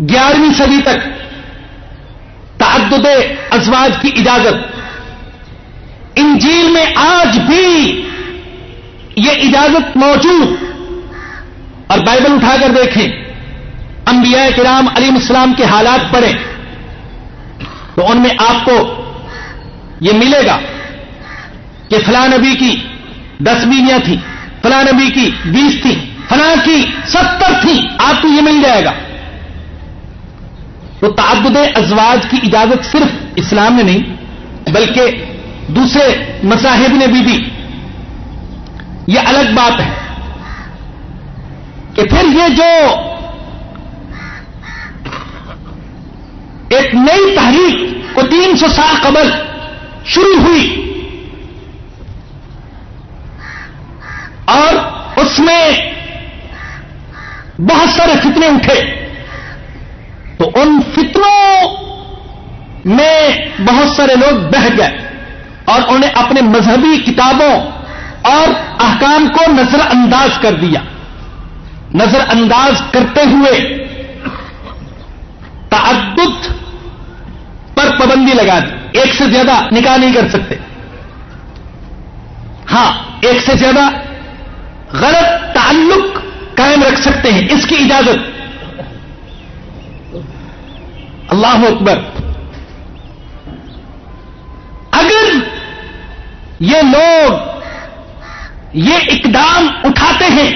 گیارہویں صدی تک تعدد ازواج کی اجازت۔ انجیل میں آج بھی یہ اجازت موجود۔ اور بائبل اٹھا کر دیکھیں۔ انبیاء کرام علیم اسلام کے حالات پڑھیں۔ تو ان میں آپ کو یہ ملے گا کہ فلاں نبی کی دس بیویاں تھیں، فلاں نبی کی بیس تھیں، فلاں کی ستر تھیں، آپ کو یہ مل جائے گا۔ تو تعدد ازواج کی اجازت صرف اسلام میں نہیں، بلکہ دوسرے مذاہب نے بھی دی۔ یہ الگ بات ہے کہ پھر یہ جو ایک نئی تحریک کو تین سو سال قبل شروع ہوئی اور اس میں بہت سارے فتنے اٹھے۔ تو ان فتنوں میں بہت سارے لوگ بہ گئے اور انہیں اپنے مذہبی کتابوں اور احکام کو نظر انداز کر دیا۔ نظر انداز کرتے ہوئے تعدد پر پابندی لگا دی۔ ایک سے زیادہ نکاح نہیں کر سکتے۔ ہاں ایک سے زیادہ غلط تعلق قائم رکھ سکتے ہیں۔ اس کی اجازت۔ اللہ اکبر۔ اگر یہ لوگ یہ اقدام اٹھاتے ہیں،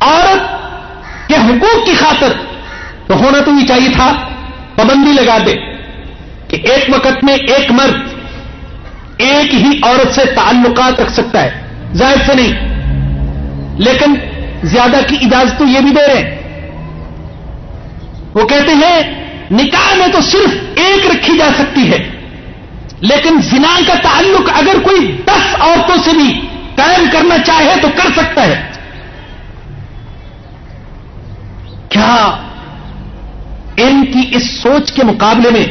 عورت کے حقوق کی خاطر، تو ہونا تو یہ چاہیے تھا، پابندی لگا دے کہ ایک وقت میں ایک مرد ایک ہی عورت سے تعلقات رکھ سکتا ہے ظاہر سے نہیں۔ لیکن زیادہ کی اجازت تو یہ بھی دے رہے ہیں۔ وہ کہتے ہیں، نکاح میں تو صرف ایک رکھی جا سکتی ہے، لیکن زنا کا تعلق اگر کوئی دس عورتوں سے بھی قائم کرنا چاہے تو کر سکتا ہے۔ کیا ان کی اس سوچ کے مقابلے میں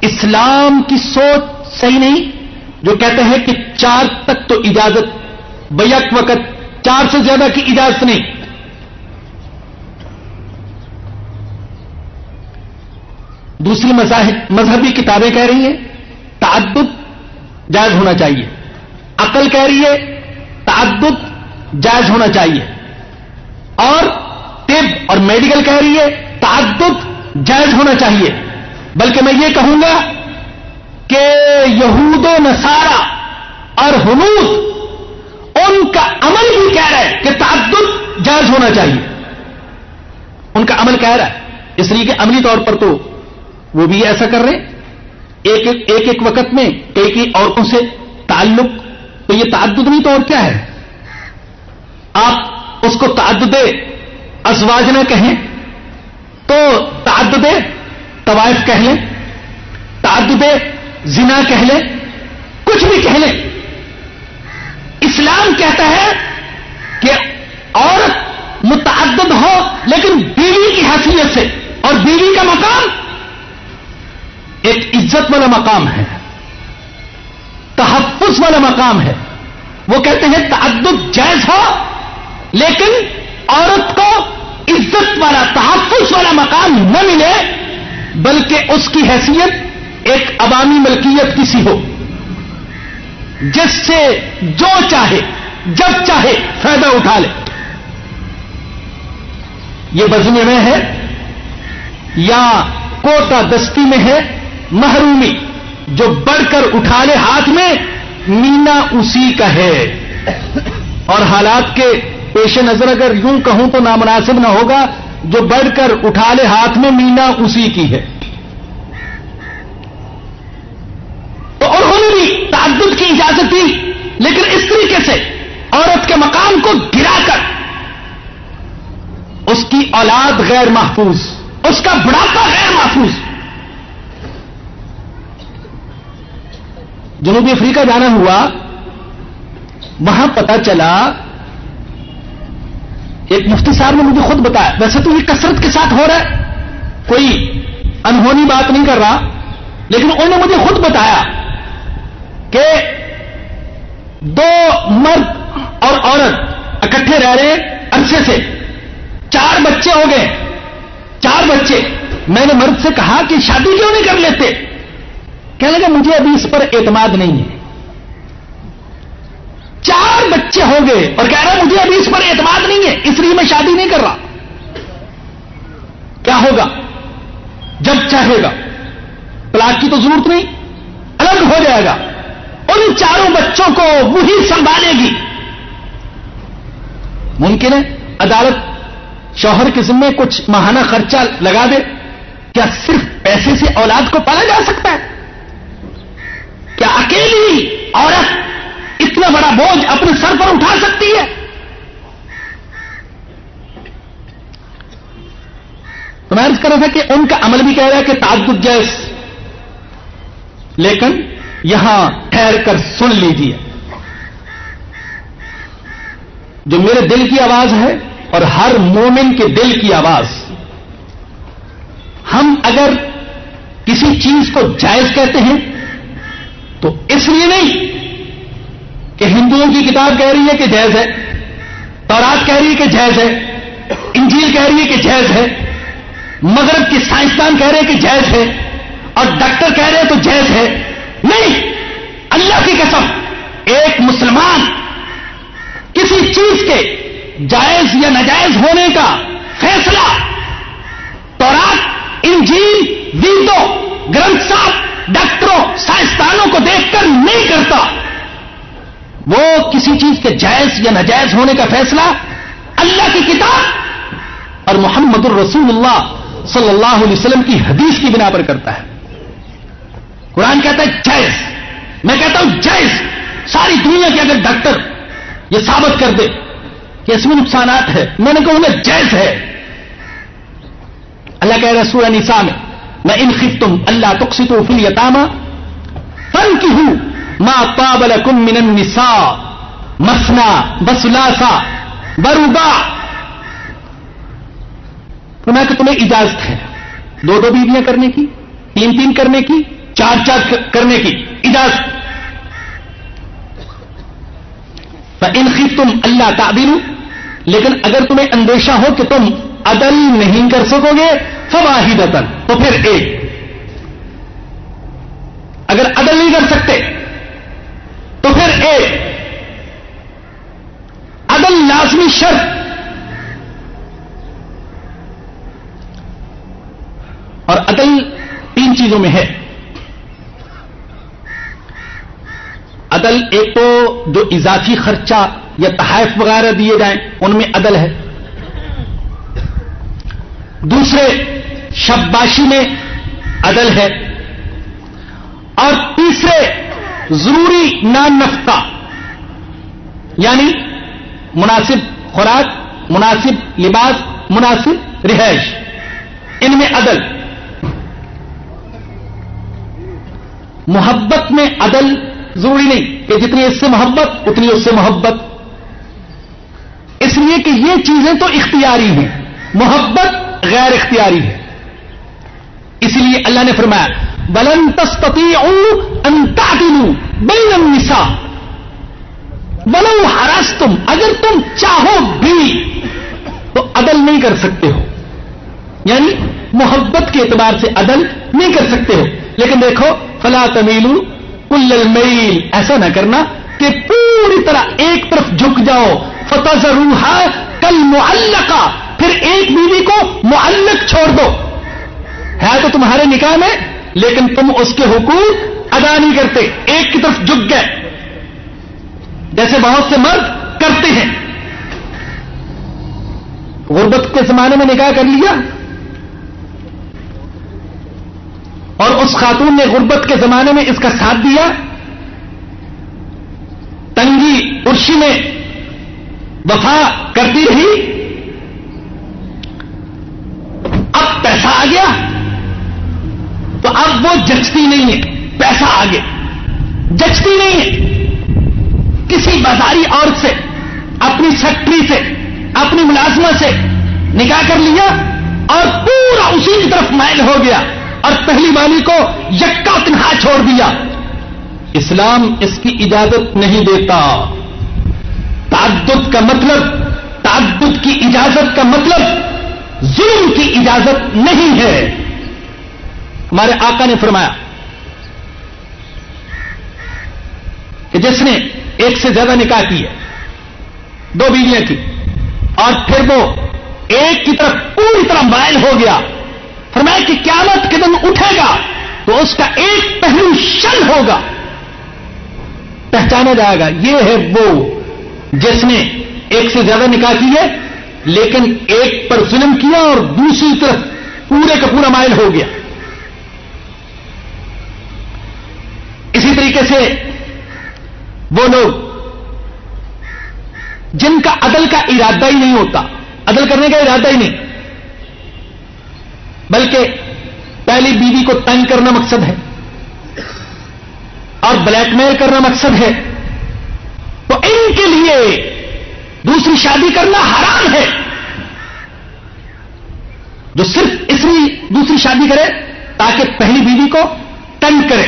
اسلام کی سوچ صحیح نہیں، جو کہتے ہیں کہ چار تک تو اجازت، بیک وقت، چار سے زیادہ کی اجازت نہیں۔ دوسری مذہبی کتابیں کہہ رہی ہیں، تعدد جائز ہونا چاہیے۔ عقل کہہ رہی ہے، تعدد جائز ہونا چاہیے۔ اور طب اور میڈیکل کہہ رہی ہے، تعدد جائز ہونا چاہیے۔ بلکہ میں یہ کہوں گا کہ یہود و نصارہ اور حنود ان کا عمل بھی کہہ رہا ہے کہ تعدد جائز ہونا چاہیے۔ ان کا عمل کہہ رہا ہے۔ اس لیے کہ عملی طور پر تو وہ بھی ایسا کر رہے ایک ایک ایک ایک وقت میں کئی کئی عورتوں سے تعلق تو یہ تعدد نہیں تو اور کیا ہے؟ آپ اس کو تعدد ازواج نہ کہیں تو تعدد طوائف کہہ لیں، تعدد زنا کہہ لیں، کچھ بھی کہہ لیں۔ اسلام کہتا ہے کہ عورت متعدد ہو لیکن بیوی کی حیثیت سے اور بیوی کا مقام ایک عزت والا مقام ہے تحفظ والا مقام ہے وہ کہتے ہیں تعدد جائز ہو لیکن عورت کو عزت والا، تحفظ والا مقام نہ ملے، بلکہ اس کی حیثیت ایک عوامی ملکیت کسی ہو۔ جس سے جو چاہے، جب چاہے فائدہ اٹھا لے۔ یہ بزنے میں ہے یا کوٹا دستی میں ہے محرومی جو بڑھ کر اٹھا لے ہاتھ میں، مینا اسی کا ہے۔ اور حالات کے پیش نظر اگر یوں کہوں تو نامناسب نہ ہوگا، جو بڑھ کر اٹھا لے ہاتھ میں، مینا اسی کی ہے۔ تو انہوں نے بھی تعدد کی اجازت دی، لیکن اس طریقے سے عورت کے مقام کو گرا کر، اس کی اولاد غیر محفوظ، اس کا بڑھاپا غیر محفوظ۔ جنوبی افریقہ جانا ہوا، وہاں پتا چلا، ایک مفتی صاحب نے مجھے خود بتایا، ویسے تو یہ کثرت کے ساتھ ہو رہا ہے، کوئی انہونی بات نہیں کر رہا، لیکن انہوں نے مجھے خود بتایا کہ دو مرد اور عورت اکٹھے رہ رہے عرصے سے، چار بچے ہو گئے، چار بچے۔ میں نے مرد سے کہا کہ شادی کیوں نہیں کر لیتے؟ کہنے لگا مجھے ابھی اس پر اعتماد نہیں ہے۔ چار بچے ہو گئے اور کہہ رہا مجھے ابھی اس پر اعتماد نہیں ہے، اس لیے میں شادی نہیں کر رہا۔ کیا ہوگا؟ جب چاہے گا۔ پلاٹ کی تو ضرورت نہیں، الگ ہو جائے گا۔ ان چاروں بچوں کو وہی سنبھالے گی۔ ممکن ہے عدالت شوہر کے ذمے کچھ ماہانہ خرچہ لگا دے، کیا صرف پیسے سے اولاد کو پالا جا سکتا ہے؟ کیا اکیلی عورت اتنا بڑا بوجھ اپنے سر پر اٹھا سکتی ہے؟ تو میں کر رہا تھا کہ ان کا عمل بھی کہہ رہا ہے کہ تعدد جیس لیکن یہاں ٹھہر کر سن لیجیے جو میرے دل کی آواز ہے اور ہر مومن کے دل کی آواز، ہم اگر کسی چیز کو جائز کہتے ہیں تو اس لیے نہیں کہ ہندوؤں کی کتاب کہہ رہی ہے کہ جائز ہے، تورات کہہ رہی ہے کہ جائز ہے، انجیل کہہ رہی ہے کہ جائز ہے، مغرب کی سائنسدان کہہ رہے ہیں کہ جائز ہے اور ڈاکٹر کہہ رہے ہیں تو جائز ہے۔ نہیں، اللہ کی قسم، ایک مسلمان کسی چیز کے جائز یا ناجائز ہونے کا فیصلہ، تورات، انجیل ویدو گرنتھ صاحب ڈاکٹروں سائنسدانوں کو دیکھ کر نہیں کرتا۔ وہ کسی چیز کے جائز یا ناجائز ہونے کا فیصلہ اللہ کی کتاب اور محمد الرسول اللہ صلی اللہ علیہ وسلم کی حدیث کی بنا پر کرتا ہے۔ قرآن کہتا ہے جائز۔ میں کہتا ہوں جائز۔ ساری دنیا کے اگر ڈاکٹر یہ ثابت کر دے کہ اس میں نقصانات ہے، میں نے کہا انہیں جائز ہے۔ اللہ کہہ رہا سورہ نساء میں میں ان خف تم اللہ تقسی فل یتاما فن کی ہوں ماں پابل کم من نسا مسنا بسلاسا بروبا تو میں کہ تمہیں اجازت ہے دو دو بیویاں کرنے کی، تین تین کرنے کی، چار چار کرنے کی، اجازت۔ ان خف تم اللہ تعبیر لیکن اگر تمہیں اندیشہ ہو کہ تم عدل نہیں کر سکو گے فواہد تو پھر ایک۔ اگر عدل نہیں کر سکتے، تو پھر ایک۔ عدل لازمی شرط۔ اور عدل تین چیزوں میں ہے۔ عدل ایک تو جو اضافی خرچہ یا تحائف وغیرہ دیے جائیں، ان میں عدل ہے۔ دوسرے شباشی میں عدل ہے اور تیسرے ضروری نان نفقہ یعنی مناسب خوراک، مناسب لباس، مناسب رہائش، ان میں عدل۔ محبت میں عدل ضروری نہیں کہ جتنی اس سے محبت، اتنی اس سے محبت۔ اس لیے کہ یہ چیزیں تو اختیاری ہیں۔ محبت غیر اختیاری ہے۔ اسی لیے اللہ نے فرمایا، بلن تسپتی انتا دلو بین النساء بلو ہراس تم اگر تم چاہو بھی تو عدل نہیں کر سکتے ہو۔ یعنی محبت کے اعتبار سے عدل نہیں کر سکتے ہو۔ لیکن دیکھو، فلا تمیلو کل المیل، ایسا نہ کرنا کہ پوری طرح ایک طرف جھک جاؤ۔ فتح ضرور ہے کل معلقہ پھر ایک بیوی کو معلق چھوڑ دو۔ ہے تو تمہارے نکاح میں، لیکن تم اس کے حقوق ادا نہیں کرتے۔ ایک کی طرف جھک گئے۔ جیسے بہت سے مرد کرتے ہیں۔ غربت کے زمانے میں نکاح کر لیا۔ اور اس خاتون نے غربت کے زمانے میں اس کا ساتھ دیا۔ تنگی ارشی میں وفا کرتی رہی اب پیسہ آ گیا تو اب وہ جچتی نہیں ہے، پیسہ آ گیا جچتی نہیں ہے۔ کسی بازاری عورت سے، اپنی فیکٹری سے، اپنی ملازمت سے نکاح کر لیا اور پورا اسی کی طرف مائل ہو گیا اور پہلی والی کو یکا تنہا چھوڑ دیا۔ اسلام اس کی اجازت نہیں دیتا۔ تعدد کا مطلب تعدد کی اجازت کا مطلب ظلم کی اجازت نہیں ہے۔ ہمارے آقا نے فرمایا کہ جس نے ایک سے زیادہ نکاح کی ہے، دو بیویاں کی، اور پھر وہ ایک کی طرف پوری طرح مائل ہو گیا، فرمایا کہ قیامت کے دن اٹھے گا تو اس کا ایک پہلو شل ہوگا۔ پہچانا جائے گا، یہ ہے وہ جس نے ایک سے زیادہ نکاح کیے لیکن ایک پر ظلم کیا اور دوسری طرف پورے کا پورا مائل ہو گیا۔ اسی طریقے سے وہ لوگ جن کا عدل کا ارادہ ہی نہیں ہوتا، عدل کرنے کا ارادہ ہی نہیں، بلکہ پہلی بیوی کو تنگ کرنا مقصد ہے اور بلیک میل کرنا مقصد ہے۔ تو ان کے لیے دوسری شادی کرنا حرام ہے۔ جو صرف اس لیے دوسری شادی کرے تاکہ پہلی بیوی کو تنگ کرے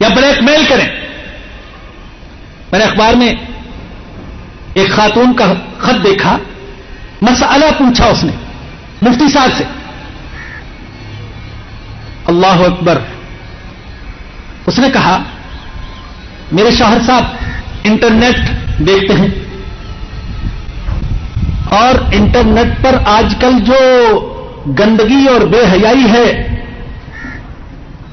یا بلیک میل کرے۔ میں نے اخبار میں ایک خاتون کا خط دیکھا۔ مسئلہ پوچھا اس نے مفتی صاحب سے۔ اللہ اکبر۔ اس نے کہا، میرے شوہر صاحب انٹرنیٹ دیکھتے ہیں۔ اور انٹرنیٹ پر آج کل جو گندگی اور بے حیائی ہے،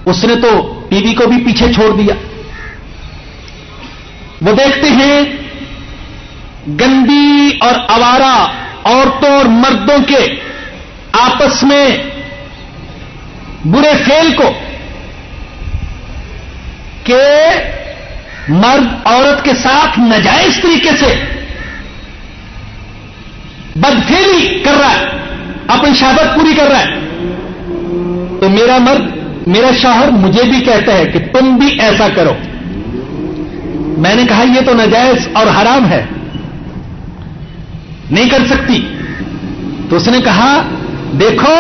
اس نے تو ٹی وی کو بھی پیچھے چھوڑ دیا۔ وہ دیکھتے ہیں گندی اور آوارہ عورتوں اور مردوں کے آپس میں برے فیل کو، کہ مرد عورت کے ساتھ نجائز طریقے سے بدفیلی کر رہا ہے، اپنی شہادت پوری کر رہا ہے۔ تو میرا مرد، میرا شوہر مجھے بھی کہتا ہے کہ تم بھی ایسا کرو۔ میں نے کہا، یہ تو نجائز اور حرام ہے۔ نہیں کر سکتی۔ تو اس نے کہا، دیکھو،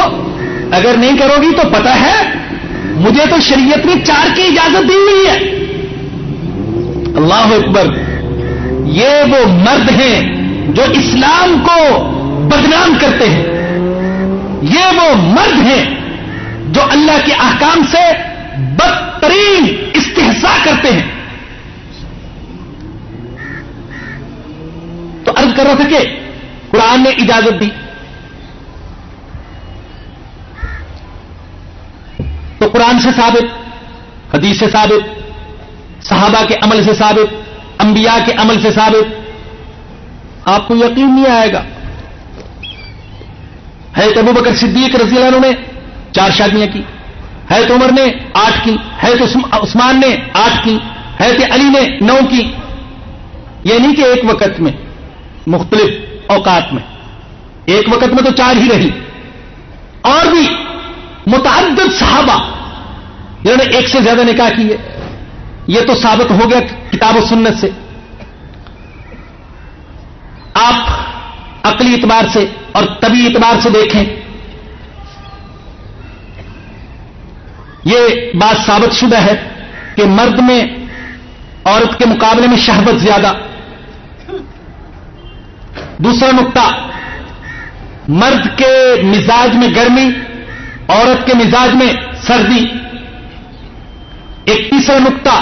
اگر نہیں کرو گی تو پتا ہے، مجھے تو شریعت نے چار کی اجازت دی ہوئی ہے۔ اللہ اکبر، یہ وہ مرد ہیں جو اسلام کو بدنام کرتے ہیں، یہ وہ مرد ہیں جو اللہ کے احکام سے بدتر ترین استحصا کرتے ہیں۔ تو عرض کر رہا تھا کہ قرآن نے اجازت دی۔ تو قرآن سے ثابت، حدیث سے ثابت، صحابہ کے عمل سے ثابت، انبیاء کے عمل سے ثابت آپ کو یقین نہیں آئے گا۔ ہے ابو بکر صدیق رضی اللہ عنہ نے چار شادیاں کی ہے تو عمر نے آٹھ کی ہے تو عثمان نے آٹھ کی ہے تو علی نے نو کی۔ یہ نہیں کہ ایک وقت میں، مختلف اوقات میں۔ ایک وقت میں تو چار ہی رہی۔ اور بھی متعدد صحابہ جنہوں نے ایک سے زیادہ نکاح کیے۔ یہ تو ثابت ہو گیا کتاب و سنت سے۔ آپ عقلی اعتبار سے اور طبی اعتبار سے دیکھیں۔ یہ بات ثابت شدہ ہے کہ مرد میں عورت کے مقابلے میں شہبت زیادہ۔ دوسرا نقطہ، مرد کے مزاج میں گرمی، عورت کے مزاج میں سردی۔ ایک تیسرا نقطہ،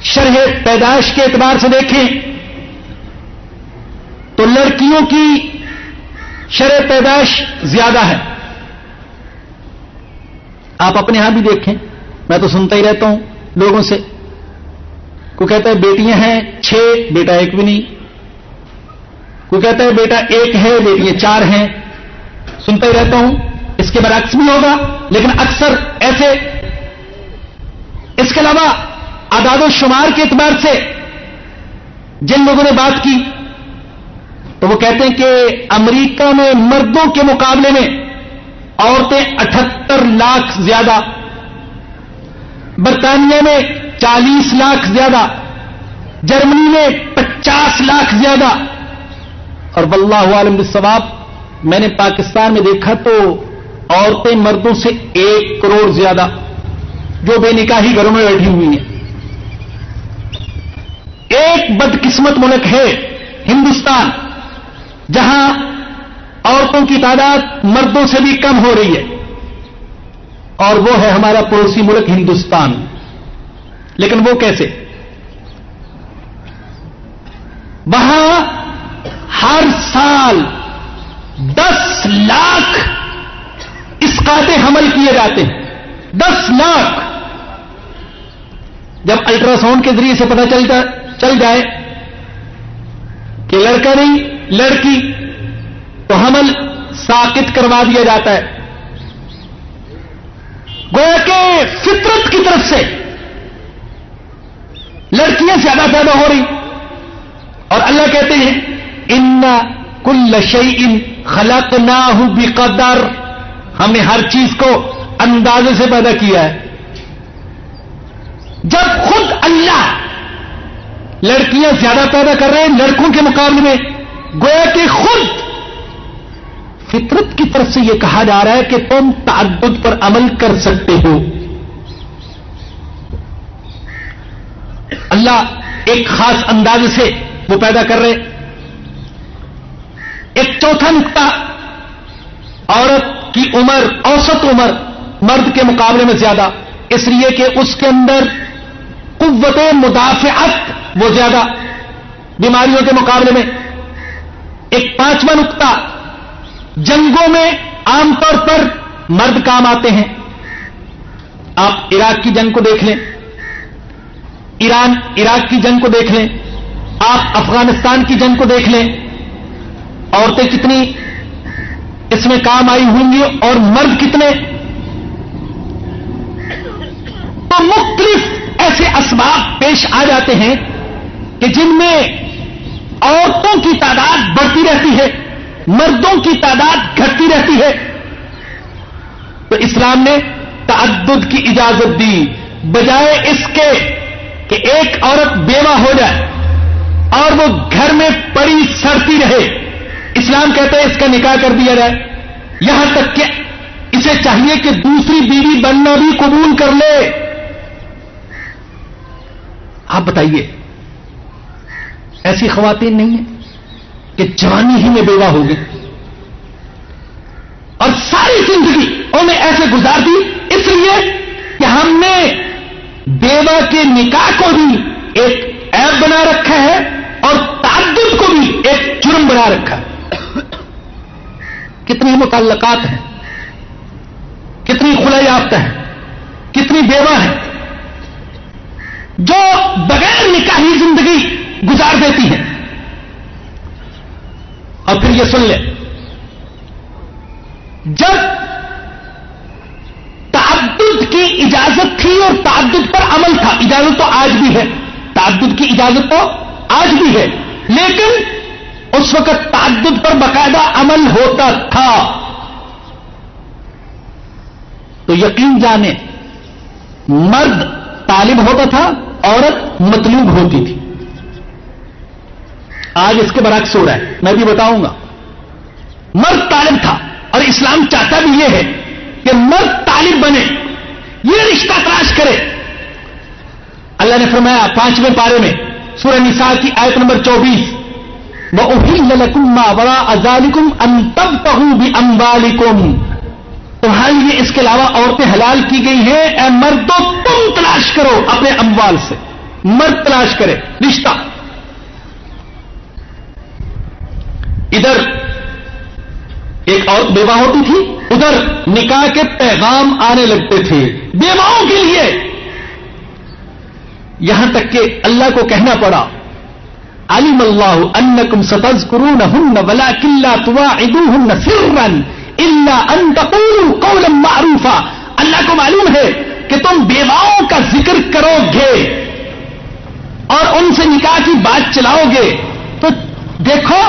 شرح پیدائش کے اعتبار سے دیکھیں۔ تو لڑکیوں کی شرح پیدائش زیادہ ہے۔ آپ اپنے ہاں بھی دیکھیں، میں تو سنتا ہی رہتا ہوں لوگوں سے۔ کوئی کہتا ہے بیٹیاں ہیں چھ، بیٹا ایک بھی نہیں۔ کوئی کہتا ہے بیٹا ایک ہے، بیٹیاں چار ہیں۔ سنتا ہی رہتا ہوں، اس کے برعکس بھی ہوگا، لیکن اکثر ایسے۔ اس کے علاوہ آداد و شمار کے اعتبار سے جن لوگوں نے بات کی تو وہ کہتے ہیں کہ امریکہ میں مردوں کے مقابلے میں عورتیں اٹھہتر لاکھ زیادہ، برطانیہ میں چالیس لاکھ زیادہ، جرمنی میں پچاس لاکھ زیادہ۔ اور واللہ عالم ثواب میں نے پاکستان میں دیکھا تو عورتیں مردوں سے ایک کروڑ زیادہ، جو بے نکاحی گھروں میں بیٹھی ہوئی ہیں۔ ایک بدقسمت ملک ہے ہندوستان۔ جہاں عورتوں کی تعداد مردوں سے بھی کم ہو رہی ہے۔ اور وہ ہے ہمارا پڑوسی ملک ہندوستان۔ لیکن وہ کیسے؟ وہاں ہر سال دس لاکھ اسقاطے حمل کیے جاتے ہیں۔ دس لاکھ۔ جب الٹرا ساؤنڈ کے ذریعے سے پتہ چلتا چل جائے کہ لڑکا نہیں لڑکی تو حمل ساکت کروا دیا جاتا ہے۔ گویا کہ فطرت کی طرف سے لڑکیاں زیادہ پیدا ہو رہی۔ اور اللہ کہتے ہیں، ان کل شعی ان خلق نہ بقدر ہم نے ہر چیز کو اندازے سے پیدا کیا ہے۔ جب خود اللہ لڑکیاں زیادہ پیدا کر رہے ہیں لڑکوں کے مقابلے میں گویا کہ خود فطرت کی طرف سے یہ کہا جا رہا ہے کہ تم تعدد پر عمل کر سکتے ہو۔ اللہ ایک خاص انداز سے وہ پیدا کر رہے۔ ایک چوتھا نقطہ، عورت کی عمر، اوسط عمر، مرد کے مقابلے میں زیادہ۔ اس لیے کہ اس کے اندر قوت مدافعت وہ زیادہ۔ بیماریوں کے مقابلے میں ایک پانچواں نقطہ، جنگوں میں عام طور پر مرد کام آتے ہیں۔ آپ عراق کی جنگ کو دیکھ لیں، ایران عراق کی جنگ کو دیکھ لیں، آپ افغانستان کی جنگ کو دیکھ لیں، عورتیں کتنی اس میں کام آئی ہوں گی اور مرد کتنے؟ تو مختلف ایسے اسباب پیش آ جاتے ہیں کہ جن میں عورتوں کی تعداد بڑھتی رہتی ہے، مردوں کی تعداد گھٹتی رہتی ہے۔ تو اسلام نے تعدد کی اجازت دی، بجائے اس کے کہ ایک عورت بیوہ ہو جائے اور وہ گھر میں پڑی سڑتی رہے۔ اسلام کہتا ہے اس کا نکاح کر دیا جائے۔ یہاں تک کہ اسے چاہیے کہ دوسری بیوی بننا بھی قبول کر لے۔ آپ بتائیے ایسی خواتین نہیں ہیں کہ جوانی ہی میں بیوہ ہو گئی اور ساری زندگی انہیں ایسے گزار دی، اس لیے کہ ہم نے بیوہ کے نکاح کو بھی ایک ایپ بنا رکھا ہے اور تعدد کو بھی ایک جرم بنا رکھا ہے۔ کتنی متعلقات ہیں، کتنی کھلا یافتہ ہے کتنی بیوہ ہے جو بغیر نکاحی زندگی گزار دیتی ہے اور پھر یہ سن لے۔ جب تعدد کی اجازت تھی اور تعدد پر عمل تھا، اجازت تو آج بھی ہے۔ تعدد کی اجازت تو آج بھی ہے۔ لیکن اس وقت تعدد پر باقاعدہ عمل ہوتا تھا۔ تو یقین جانے، مرد طالب ہوتا تھا، عورت مطلوب ہوتی تھی۔ آج اس کے برعکس ہو رہا ہے۔ میں بھی بتاؤں گا۔ مرد طالب تھا اور اسلام چاہتا بھی یہ ہے کہ مرد طالب بنے، یہ رشتہ تلاش کرے۔ اللہ نے فرمایا پانچویں پارے میں سورہ نساء کی آیت نمبر چوبیس وہ لکم بڑا تمہارے لیے اس کے علاوہ عورتیں حلال کی گئی ہیں۔ اے مردو تم تلاش کرو اپنے اموال سے۔ مرد تلاش کرے، رشتہ۔ ادھر ایک اور بیوہ ہوتی تھی، ادھر نکاح کے پیغام آنے لگتے تھے، بیواؤں کے لیے۔ یہاں تک کہ اللہ کو کہنا پڑا علیم اللہ انکم ستز کرون ہن ولا کلّا توا ادو ہن اللہ انتقول قولا معروفا۔ اللہ کو معلوم ہے کہ تم بیواؤں کا ذکر کرو گے اور ان سے نکاح کی بات چلاؤ گے تو دیکھو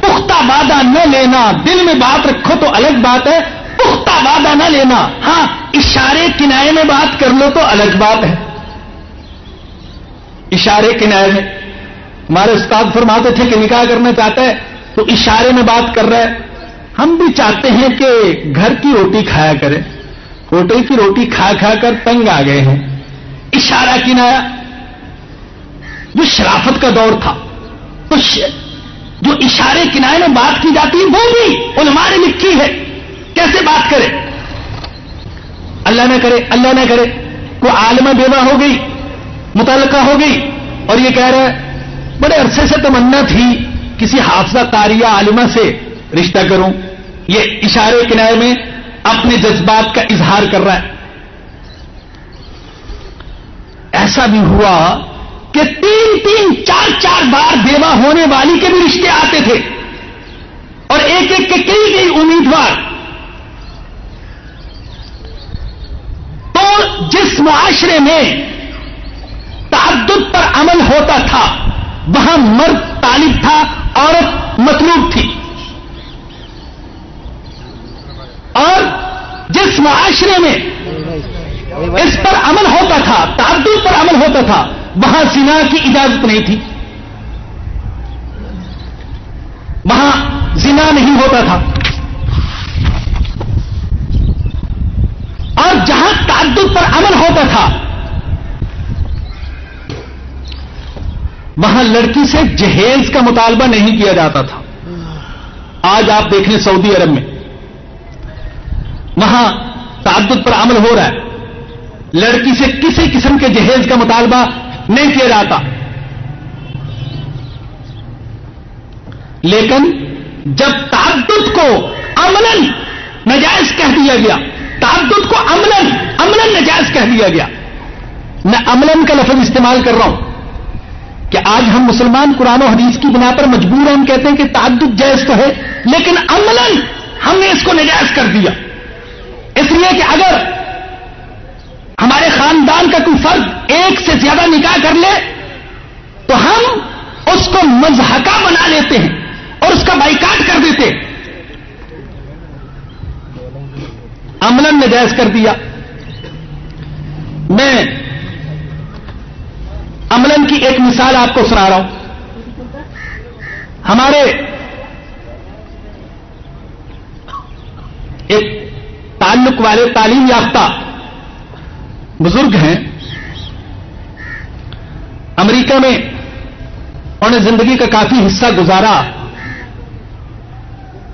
پختہ وعدہ نہ لینا، دل میں بات رکھو تو الگ بات ہے، پختہ وعدہ نہ لینا۔ ہاں اشارے کنارے میں بات کر لو تو الگ بات ہے۔ اشارے کنارے میں۔ ہمارے استاد فرماتے تھے کہ نکاح کرنا چاہتا ہے تو اشارے میں بات کر رہا ہے۔ ہم بھی چاہتے ہیں کہ گھر کی روٹی کھایا کرے۔ ہوٹل کی روٹی کھا کھا کر تنگ آ گئے ہیں۔ اشارہ کنایا۔ جو شرافت کا دور تھا۔ تو جو اشارے کنارے میں بات کی جاتی ہے وہ بھی علماء نے لکھی ہے کیسے بات کرے؟ اللہ نہ کرے، اللہ نہ کرے۔ کوئی عالمہ بیوہ ہو گئی، متعلقہ ہو گئی اور یہ کہہ رہا ہے، بڑے عرصے سے تمنا تھی، کسی حافظہ تاریہ عالمہ سے رشتہ کروں۔ یہ اشارے کنارے میں اپنے جذبات کا اظہار کر رہا ہے۔ ایسا بھی ہوا کہ تین تین چار چار بار بیوہ ہونے والی کے بھی رشتے آتے تھے اور ایک ایک کے کئی کئی امیدوار۔ تو جس معاشرے میں تعدد پر عمل ہوتا تھا، وہاں مرد طالب تھا، عورت مطلوب تھی۔ اور جس معاشرے میں اس پر عمل ہوتا تھا تعدد پر عمل ہوتا تھا، وہاں سنا کی اجازت نہیں تھی۔ وہاں زنا نہیں ہوتا تھا۔ اور جہاں تعدد پر عمل ہوتا تھا، وہاں لڑکی سے جہیز کا مطالبہ نہیں کیا جاتا تھا۔ آج آپ دیکھیں سعودی عرب میں۔ وہاں تعدد پر عمل ہو رہا ہے۔ لڑکی سے کسی قسم کے جہیز کا مطالبہ نہیں کیا جاتا۔ لیکن جب تعدد کو عملاً نجائز کہہ دیا گیا، تعدد کو عملاً عملاً نجائز کہہ دیا گیا۔ میں عملاً کا لفظ استعمال کر رہا ہوں کہ آج ہم مسلمان قرآن و حدیث کی بنا پر مجبور ہم کہتے ہیں کہ تعدد جائز تو ہے، لیکن عملاً ہم نے اس کو نجائز کر دیا۔ اس لیے کہ اگر ہمارے خاندان کا کوئی فرد ایک سے زیادہ نکاح کر لے، تو ہم اس کو مذہقہ بنا لیتے ہیں اور اس کا بائیکاٹ کر دیتے عمل نجائز کر دیا۔ میں عملن کی ایک مثال آپ کو سنا رہا ہوں۔ ہمارے ایک تعلق والے تعلیم یافتہ بزرگ ہیں، امریکہ میں انہوں نے زندگی کا کافی حصہ گزارا۔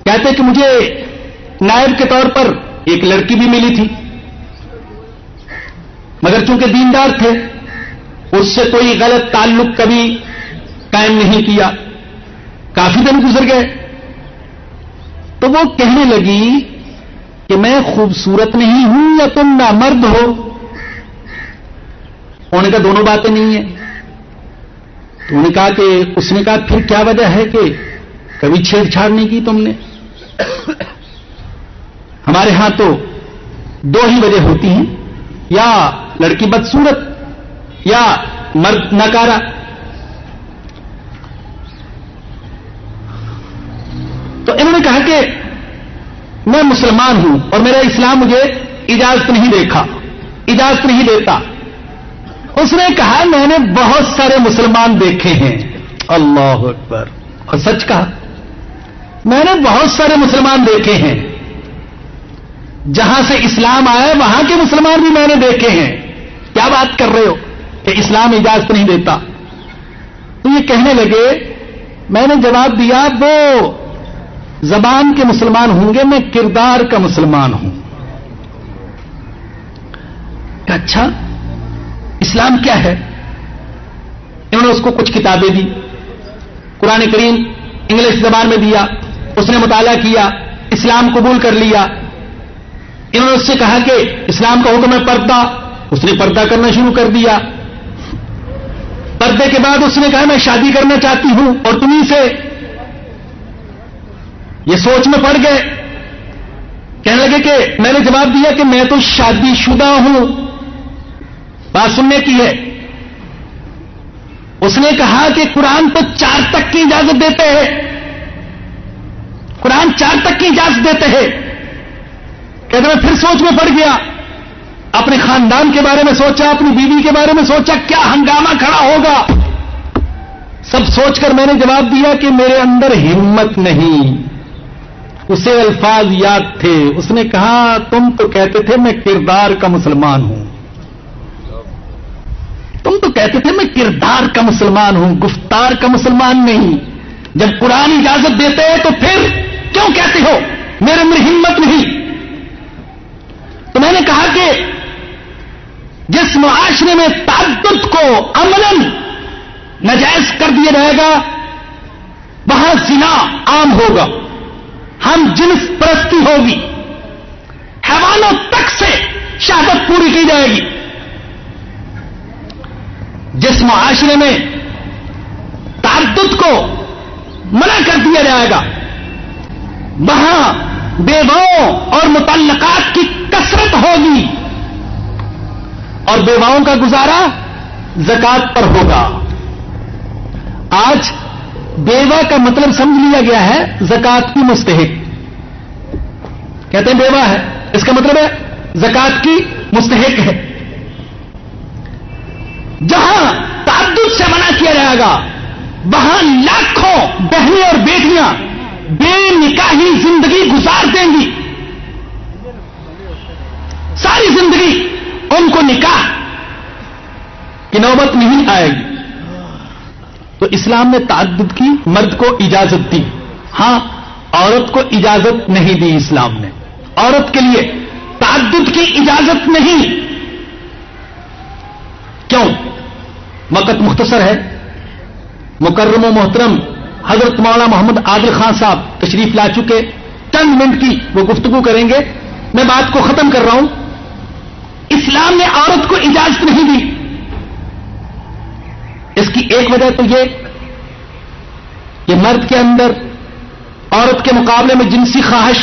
کہتے کہ مجھے نائب کے طور پر ایک لڑکی بھی ملی تھی۔ مگر چونکہ دیندار تھے، اس سے کوئی غلط تعلق کبھی قائم نہیں کیا۔ کافی دن گزر گئے۔ تو وہ کہنے لگی کہ میں خوبصورت نہیں ہوں یا تم نامرد ہو۔ ہونے کا دونوں باتیں نہیں ہیں۔ تو انہوں نے کہا کہ اس نے کہا پھر کیا وجہ ہے کہ کبھی چھیڑ چھاڑ نہیں کی تم نے؟ ہمارے ہاں تو دو ہی وجہ ہوتی ہیں۔ یا لڑکی بدسورت یا مرد نکارا تو انہوں نے کہا کہ میں مسلمان ہوں اور میرا اسلام مجھے اجازت نہیں دیکھا، اجازت نہیں دیتا۔ اس نے کہا، میں نے بہت سارے مسلمان دیکھے ہیں۔ اللہ اکبر۔ اور سچ کہا، میں نے بہت سارے مسلمان دیکھے ہیں۔ جہاں سے اسلام آئے وہاں کے مسلمان بھی میں نے دیکھے ہیں۔ کیا بات کر رہے ہو کہ اسلام اجازت نہیں دیتا؟ تو یہ کہنے لگے، میں نے جواب دیا، وہ زبان کے مسلمان ہوں گے، میں کردار کا مسلمان ہوں۔ اچھا اسلام کیا ہے؟ انہوں نے اس کو کچھ کتابیں دی، قرآن کریم انگلش زبان میں دیا، اس نے مطالعہ کیا، اسلام قبول کر لیا۔ انہوں نے اس سے کہا کہ اسلام کا حکم ہے پردہ، اس نے پردہ کرنا شروع کر دیا۔ پردے کے بعد اس نے کہا، میں شادی کرنا چاہتی ہوں اور تمہیں سے۔ یہ سوچ میں پڑ گئے۔ کہنے لگے کہ میں نے جواب دیا کہ میں تو شادی شدہ ہوں۔ بات سننے کی ہے۔ اس نے کہا کہ قرآن تو چار تک کی اجازت دیتے ہیں۔ قرآن چار تک کی اجازت دیتے ہیں۔ کہتے میں پھر سوچ میں پڑ گیا، اپنے خاندان کے بارے میں سوچا، اپنی بیوی کے بارے میں سوچا، کیا ہنگامہ کھڑا ہوگا؟ سب سوچ کر میں نے جواب دیا کہ میرے اندر ہمت نہیں۔ اسے الفاظ یاد تھے۔ اس نے کہا، تم تو کہتے تھے میں کردار کا مسلمان ہوں۔ تم تو کہتے تھے میں کردار کا مسلمان ہوں، گفتار کا مسلمان نہیں۔ جب قرآن اجازت دیتے ہیں تو پھر کیوں کہتے ہو؟ میرے اندر ہمت نہیں۔ تو میں نے کہا کہ جس معاشرے میں تعدد کو عمل نجائز کر دیا جائے گا، وہاں زنا عام ہوگا۔ ہم جنس پرستی ہوگی۔ حیوانوں تک سے شہادت پوری کی جائے گی۔ جس معاشرے میں تعدد کو منع کر دیا جائے گا، وہاں بیواؤں اور متعلقات کی کثرت ہوگی اور بیواؤں کا گزارا زکات پر ہوگا۔ آج بیوہ کا مطلب سمجھ لیا گیا ہے زکات کی مستحق۔ کہتے ہیں بیوہ ہے، اس کا مطلب ہے زکات کی مستحق ہے۔ جہاں تعدد سے منع کیا جائے گا، وہاں لاکھوں بہنیں اور بیٹیاں بے نکاحی زندگی گزار دیں گی۔ ساری زندگی ان کو نکاح کی نوبت نہیں آئے گی۔ تو اسلام نے تعدد کی، مرد کو اجازت دی۔ ہاں عورت کو اجازت نہیں دی اسلام نے۔ عورت کے لیے تعدد کی اجازت نہیں۔ کیوں؟ وقت مختصر ہے۔ مکرم و محترم حضرت مولانا محمد عادل خان صاحب تشریف لا چکے۔ چند منٹ کی وہ گفتگو کریں گے۔ میں بات کو ختم کر رہا ہوں۔ اسلام نے عورت کو اجازت نہیں دی۔ اس کی ایک وجہ تو یہ کہ مرد کے اندر عورت کے مقابلے میں جنسی خواہش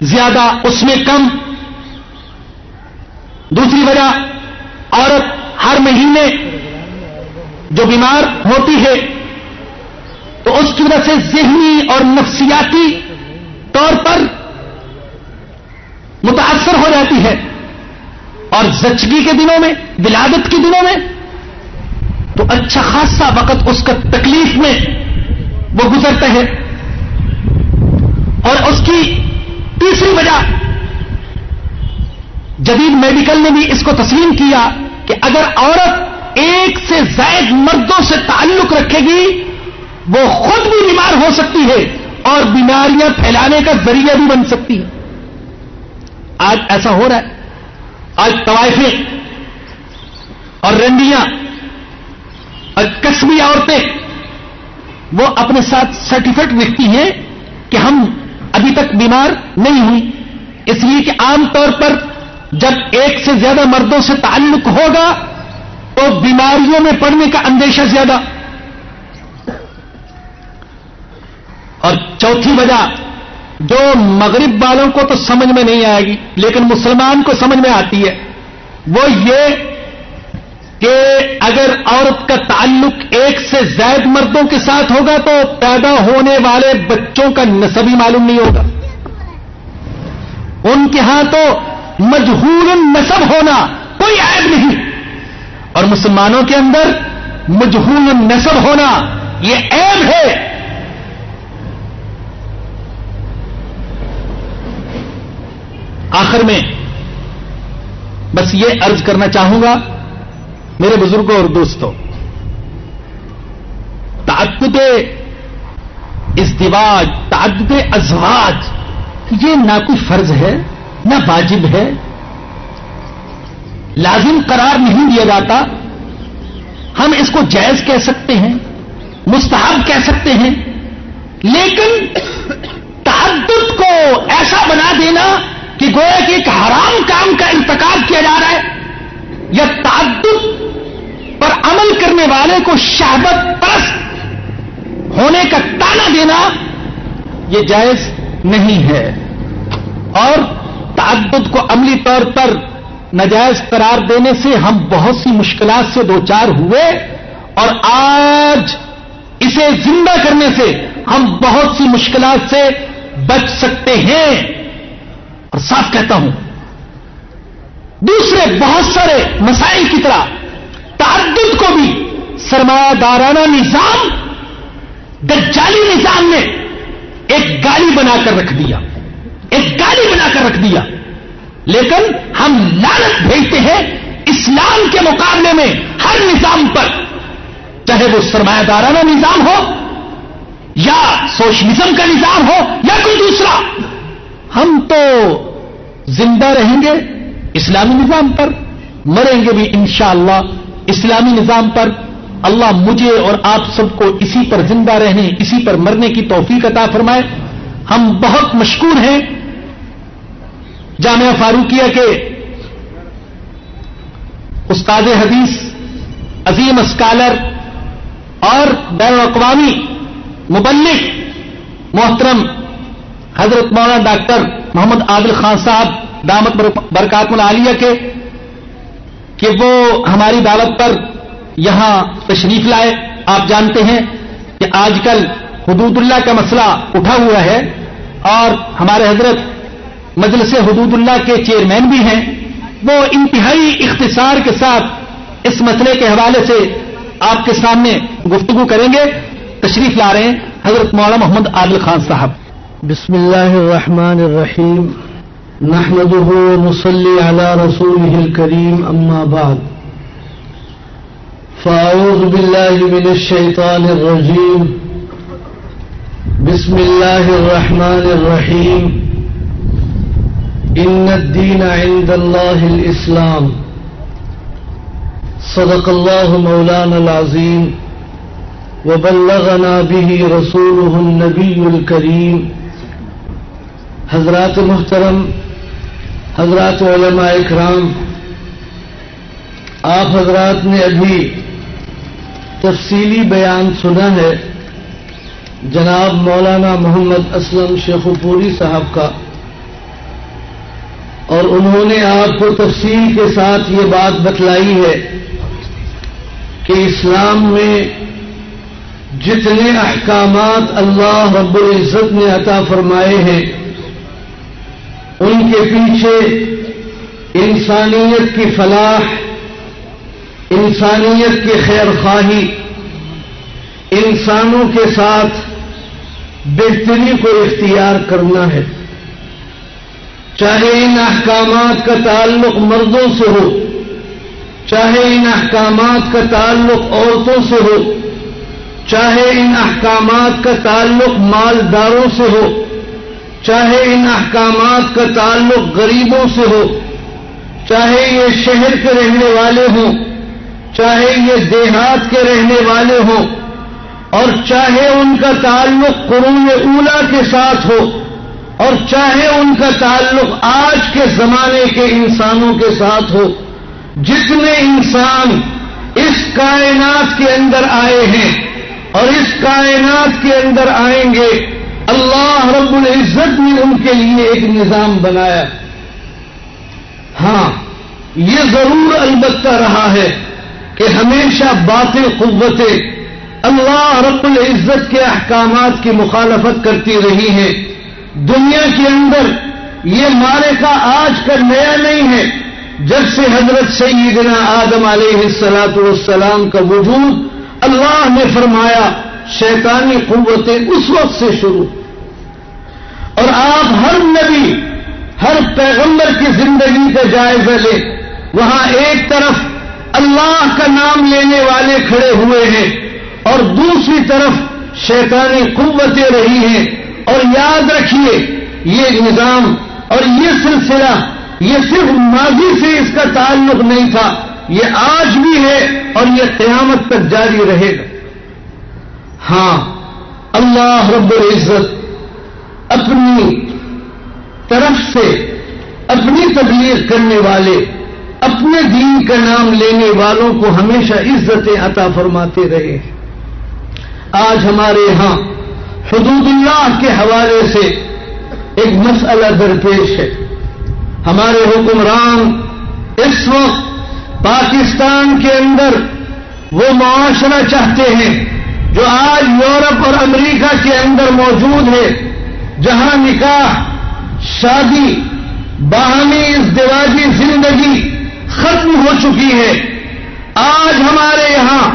زیادہ اس میں کم۔ دوسری وجہ، عورت ہر مہینے جو بیمار ہوتی ہے، تو اس کی وجہ سے ذہنی اور نفسیاتی طور پر متاثر ہو جاتی ہے۔ اور زچگی کے دنوں میں، ولادت کے دنوں میں، تو اچھا خاصا وقت اس کا تکلیف میں وہ گزرتا ہے۔ اور اس کی تیسری وجہ، جدید میڈیکل نے بھی اس کو تسلیم کیا کہ اگر عورت ایک سے زائد مردوں سے تعلق رکھے گی، وہ خود بھی بیمار ہو سکتی ہے اور بیماریاں پھیلانے کا ذریعہ بھی بن سکتی ہے۔ آج ایسا ہو رہا ہے۔ آج طوائفیں اور رنڈیاں اور کسبی عورتیں، وہ اپنے ساتھ سرٹیفکیٹ لکھتی ہیں کہ ہم ابھی تک بیمار نہیں ہوئی۔ اس لیے کہ عام طور پر جب ایک سے زیادہ مردوں سے تعلق ہوگا تو بیماریوں میں پڑنے کا اندیشہ زیادہ۔ اور چوتھی وجہ، جو مغرب والوں کو تو سمجھ میں نہیں آئے گی، لیکن مسلمان کو سمجھ میں آتی ہے، وہ یہ کہ اگر عورت کا تعلق ایک سے زائد مردوں کے ساتھ ہوگا تو پیدا ہونے والے بچوں کا نصبی معلوم نہیں ہوگا۔ ان کے ہاں تو مجہور نصب ہونا کوئی عیب نہیں۔ اور مسلمانوں کے اندر مجہور نصب ہونا یہ عیب ہے۔ آخر میں بس یہ ارض کرنا چاہوں گا، میرے بزرگوں اور دوستوں، تعدد ازدواج، تعدد ازواج، یہ نہ کوئی فرض ہے، نہ واجب ہے لازم قرار نہیں دیا جاتا، ہم اس کو جائز کہہ سکتے ہیں، مستحب کہہ سکتے ہیں، لیکن تعدد کو ایسا بنا دینا کہ گویا کہ ایک حرام کام کا انتخاب کیا جا رہا ہے یا تعدد پر عمل کرنے والے کو شہبت پرست ہونے کا تانا دینا، یہ جائز نہیں ہے۔ اور تعدد کو عملی طور پر نجائز قرار دینے سے ہم بہت سی مشکلات سے دو چار ہوئے اور آج اسے زندہ کرنے سے ہم بہت سی مشکلات سے بچ سکتے ہیں۔ اور صاف کہتا ہوں، دوسرے بہت سارے مسائل کی طرح تعدد کو بھی سرمایہ دارانہ نظام، دجالی نظام نے ایک گالی بنا کر رکھ دیا۔ ایک گالی بنا کر رکھ دیا۔ لیکن ہم لالت بھیجتے ہیں اسلام کے مقابلے میں ہر نظام پر۔ چاہے وہ سرمایہ دارانہ نظام ہو یا سوشلزم کا نظام ہو یا کوئی دوسرا۔ ہم تو زندہ رہیں گے اسلامی نظام پر، مریں گے بھی انشاءاللہ اسلامی نظام پر۔ اللہ مجھے اور آپ سب کو اسی پر زندہ رہنے، اسی پر مرنے کی توفیق عطا فرمائے۔ ہم بہت مشکور ہیں۔ جامعہ فاروقیہ کے استاد حدیث، عظیم اسکالر اور بین الاقوامی مبلک محترم حضرت مولانا ڈاکٹر محمد عادل خان صاحب دامت برکات العالیہ کے، کہ وہ ہماری دعوت پر یہاں تشریف لائے۔ آپ جانتے ہیں کہ آج کل حدود اللہ کا مسئلہ اٹھا ہوا ہے اور ہمارے حضرت مجلس حدود اللہ کے چیئرمین بھی ہیں۔ وہ انتہائی اختصار کے ساتھ اس مسئلے کے حوالے سے آپ کے سامنے گفتگو کریں گے۔ تشریف لا رہے ہیں حضرت مولانا محمد عادل خان صاحب۔ بسم الله الرحمن الرحيم نحمده ونصلي على رسوله الكريم أما بعد۔ فأعوذ بالله من الشيطان الرجيم بسم الله الرحمن الرحيم إن الدين عند الله الإسلام. صدق الله مولانا العظيم وبلغنا به رسوله النبي الكريم. حضرات محترم، حضرات علماء اکرام، آپ حضرات نے ابھی تفصیلی بیان سنا ہے جناب مولانا محمد اسلم شیخ پوری صاحب کا۔ اور انہوں نے آپ کو تفصیل کے ساتھ یہ بات بتلائی ہے کہ اسلام میں جتنے احکامات اللہ رب العزت نے عطا فرمائے ہیں، ان کے پیچھے انسانیت کی فلاح، انسانیت کی خیر خواہی، انسانوں کے ساتھ بہتری کو اختیار کرنا ہے۔ چاہے ان احکامات کا تعلق مردوں سے ہو، چاہے ان احکامات کا تعلق عورتوں سے ہو، چاہے ان احکامات کا تعلق مالداروں سے ہو، چاہے ان احکامات کا تعلق غریبوں سے ہو، چاہے یہ شہر کے رہنے والے ہوں، چاہے یہ دیہات کے رہنے والے ہوں، اور چاہے ان کا تعلق قرون اولا کے ساتھ ہو اور چاہے ان کا تعلق آج کے زمانے کے انسانوں کے ساتھ ہو، جتنے انسان اس کائنات کے اندر آئے ہیں اور اس کائنات کے اندر آئیں گے، اللہ رب العزت نے ان کے لیے ایک نظام بنایا۔ ہاں یہ ضرور البتہ رہا ہے کہ ہمیشہ باتیں قوتیں اللہ رب العزت کے احکامات کی مخالفت کرتی رہی ہیں۔ دنیا کے اندر یہ مارے کا آج کا نیا نہیں ہے، جب سے حضرت سیدنا آدم علیہ السلاط والسلام کا وجود اللہ نے فرمایا، شیطانی قوتیں اس وقت سے شروع۔ اور آپ ہر نبی، ہر پیغمبر کی زندگی کا جائزہ لیں، وہاں ایک طرف اللہ کا نام لینے والے کھڑے ہوئے ہیں اور دوسری طرف شیطانی قوتیں رہی ہیں۔ اور یاد رکھیے یہ نظام اور یہ سلسلہ یہ صرف ماضی سے اس کا تعلق نہیں تھا، یہ آج بھی ہے اور یہ قیامت تک جاری رہے گا۔ ہاں اللہ رب العزت اپنی طرف سے اپنی تبلیغ کرنے والے، اپنے دین کا نام لینے والوں کو ہمیشہ عزتیں عطا فرماتے رہے۔ آج ہمارے یہاں حدود اللہ کے حوالے سے ایک مسئلہ درپیش ہے۔ ہمارے حکمران اس وقت پاکستان کے اندر وہ معاشرہ چاہتے ہیں جو آج یورپ اور امریکہ کے اندر موجود ہے، جہاں نکاح، شادی، باہمی ازدواجی زندگی ختم ہو چکی ہے۔ آج ہمارے یہاں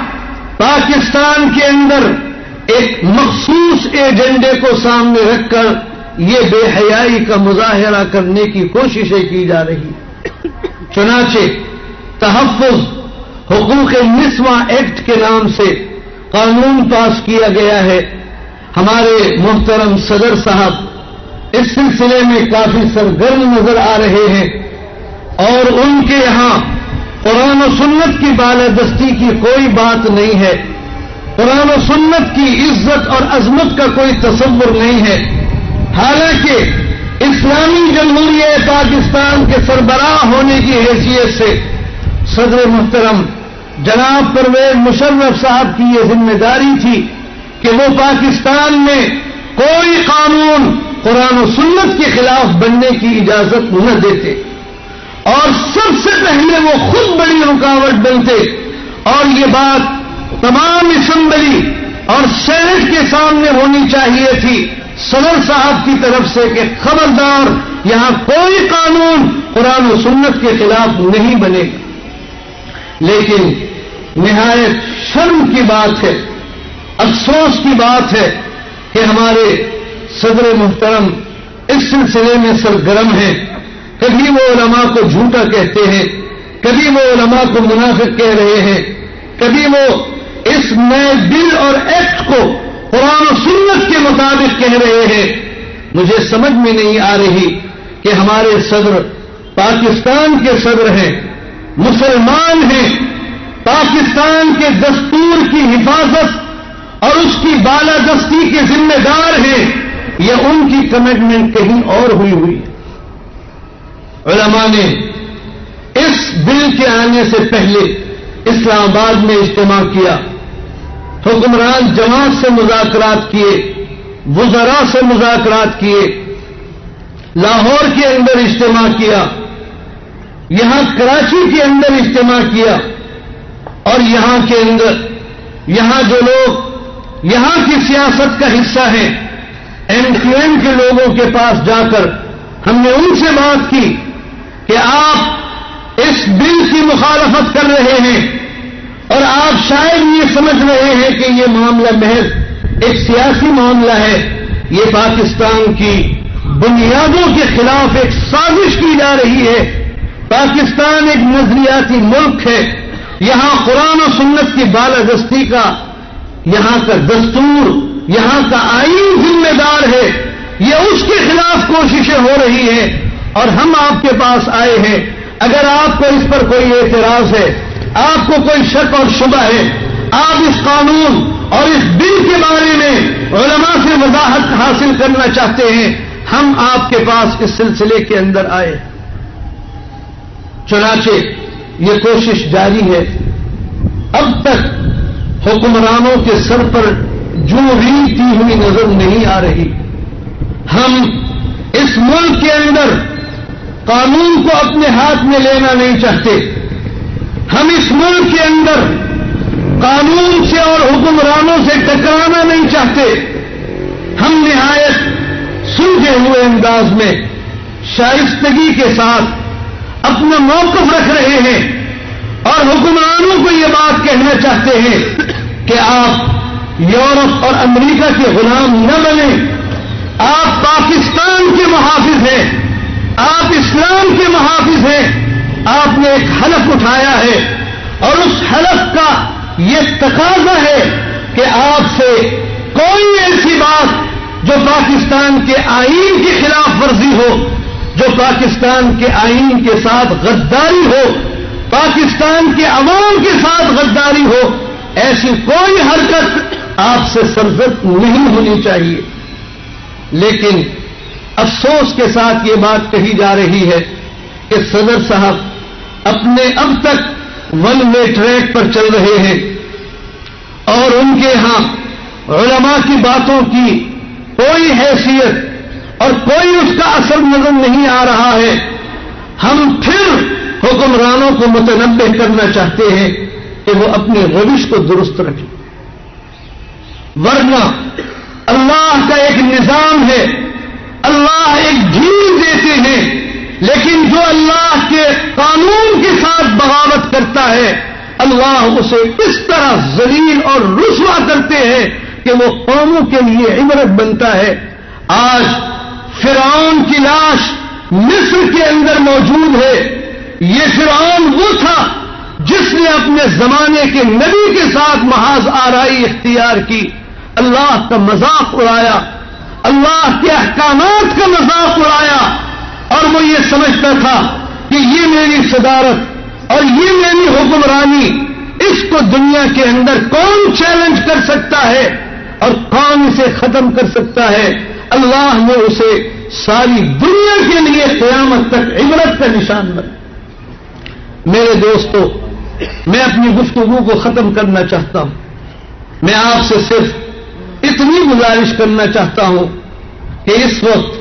پاکستان کے اندر ایک مخصوص ایجنڈے کو سامنے رکھ کر یہ بے حیائی کا مظاہرہ کرنے کی کوششیں کی جا رہی چنانچہ تحفظ حقوق نسواں ایکٹ کے نام سے قانون پاس کیا گیا ہے۔ ہمارے محترم صدر صاحب اس سلسلے میں کافی سرگرم نظر آ رہے ہیں اور ان کے یہاں قرآن و سنت کی بالادستی کی کوئی بات نہیں ہے۔ قرآن و سنت کی عزت اور عظمت کا کوئی تصور نہیں ہے۔ حالانکہ اسلامی جمہوریہ پاکستان کے سربراہ ہونے کی حیثیت سے صدر محترم جناب پرویز مشرف صاحب کی یہ ذمہ داری تھی کہ وہ پاکستان میں کوئی قانون قرآن و سنت کے خلاف بننے کی اجازت نہ دیتے۔ اور سب سے پہلے وہ خود بڑی رکاوٹ بنتے۔ اور یہ بات تمام اسمبلی اور سینٹ کے سامنے ہونی چاہیے تھی۔ صدر صاحب کی طرف سے کہ خبردار، یہاں کوئی قانون قرآن و سنت کے خلاف نہیں بنے۔ گا لیکن نہایت شرم کی بات ہے، افسوس کی بات ہے کہ ہمارے صدر محترم اس سلسلے میں سرگرم ہیں۔ کبھی وہ علماء کو جھوٹا کہتے ہیں، کبھی وہ علماء کو منافق کہہ رہے ہیں، کبھی وہ اس نئے بل اور ایکٹ کو قرآن و سنت کے مطابق کہہ رہے ہیں۔ مجھے سمجھ میں نہیں آ رہی کہ ہمارے صدر پاکستان کے صدر ہیں، مسلمان ہیں، پاکستان کے دستور کی حفاظت اور اس کی بالادستی کے ذمہ دار ہیں۔ یہ ان کی کمٹمنٹ کہیں اور ہوئی ہوئی ہے۔ علماء نے اس بل کے آنے سے پہلے اسلام آباد میں اجتماع کیا۔ حکمران جماعت سے مذاکرات کیے، وزراء سے مذاکرات کیے، لاہور کے اندر اجتماع کیا، یہاں کراچی کے اندر اجتماع کیا، اور یہاں کے اندر، یہاں جو لوگ، یہاں کی سیاست کا حصہ ہیں، ایم کیو ایم کے لوگوں کے پاس جا کر ہم نے ان سے بات کی کہ آپ اس بل کی مخالفت کر رہے ہیں۔ اور آپ شاید یہ سمجھ رہے ہیں کہ یہ معاملہ محض ایک سیاسی معاملہ ہے، یہ پاکستان کی بنیادوں کے خلاف ایک سازش کی جا رہی ہے۔ پاکستان ایک نظریاتی ملک ہے۔ یہاں قرآن و سنت کی بالادستی کا یہاں کا دستور، یہاں کا آئین ذمہ دار ہے۔ یہ اس کے خلاف کوششیں ہو رہی ہیں اور ہم آپ کے پاس آئے ہیں۔ اگر آپ کو اس پر کوئی اعتراض ہے آپ کو کوئی شک اور شبہ ہے؟ آپ اس قانون اور اس بل کے بارے میں علماء سے وضاحت حاصل کرنا چاہتے ہیں۔ ہم آپ کے پاس اس سلسلے کے اندر آئے۔ چنانچہ یہ کوشش جاری ہے۔ اب تک حکمرانوں کے سر پر جو ریتی ہوئی نظر نہیں آ رہی۔ ہم اس ملک کے اندر قانون کو اپنے ہاتھ میں لینا نہیں چاہتے۔ ہم اس ملک کے اندر قانون سے اور حکمرانوں سے ٹکرانا نہیں چاہتے۔ ہم نہایت سلجھے ہوئے انداز میں شائستگی کے ساتھ اپنا موقف رکھ رہے ہیں اور حکمرانوں کو یہ بات کہنا چاہتے ہیں کہ آپ یورپ اور امریکہ کے غلام نہ بنیں۔ آپ پاکستان کے محافظ ہیں۔ آپ اسلام کے محافظ ہیں۔ آپ نے ایک حلف اٹھایا ہے اور اس حلف کا یہ تقاضا ہے کہ آپ سے کوئی ایسی بات جو پاکستان کے آئین کی خلاف ورزی ہو، جو پاکستان کے آئین کے ساتھ غداری ہو، پاکستان کے عوام کے ساتھ غداری ہو، ایسی کوئی حرکت آپ سے سرزد نہیں ہونی چاہیے۔ لیکن افسوس کے ساتھ یہ بات کہی جا رہی ہے کہ صدر صاحب اپنے اب تک ون وے ٹریک پر چل رہے ہیں اور ان کے ہاں علماء کی باتوں کی کوئی حیثیت اور کوئی اس کا اثر نظر نہیں آ رہا ہے۔ ہم پھر حکمرانوں کو متنوع کرنا چاہتے ہیں کہ وہ اپنے روش کو درست رکھیں۔ ورنہ اللہ کا ایک نظام ہے، اللہ ایک ڈھیل دیتے ہیں۔ لیکن جو اللہ کے قانون کے ساتھ بغاوت کرتا ہے، اللہ اسے اس طرح ذلیل اور رسوا کرتے ہیں کہ وہ قوموں کے لیے عبرت بنتا ہے۔ آج فرعون کی لاش مصر کے اندر موجود ہے۔ یہ فرعون وہ تھا جس نے اپنے زمانے کے نبی کے ساتھ محاذ آرائی اختیار کی۔ اللہ کا مذاق اڑایا۔ اللہ کے احکامات کا مذاق اڑایا۔ اور وہ یہ سمجھتا تھا کہ یہ میری صدارت اور یہ میری حکمرانی اس کو دنیا کے اندر کون چیلنج کر سکتا ہے اور کون اسے ختم کر سکتا ہے؟ اللہ نے اسے ساری دنیا کے لیے قیامت تک عبرت کا نشان بنا۔ میرے دوستو، میں اپنی گفتگو کو ختم کرنا چاہتا ہوں۔ میں آپ سے صرف اتنی گزارش کرنا چاہتا ہوں کہ اس وقت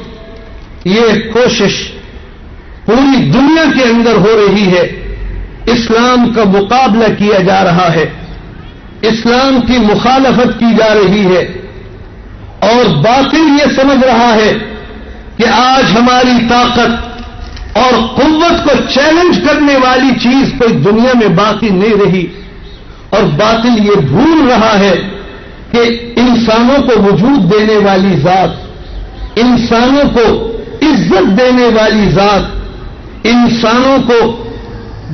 یہ کوشش پوری دنیا کے اندر ہو رہی ہے۔ اسلام کا مقابلہ کیا جا رہا ہے۔ اسلام کی مخالفت کی جا رہی ہے۔ اور باطل یہ سمجھ رہا ہے کہ آج ہماری طاقت اور قوت کو چیلنج کرنے والی چیز کوئی دنیا میں باقی نہیں رہی۔ اور باطل یہ بھول رہا ہے کہ انسانوں کو وجود دینے والی ذات، انسانوں کو عزت دینے والی ذات انسانوں کو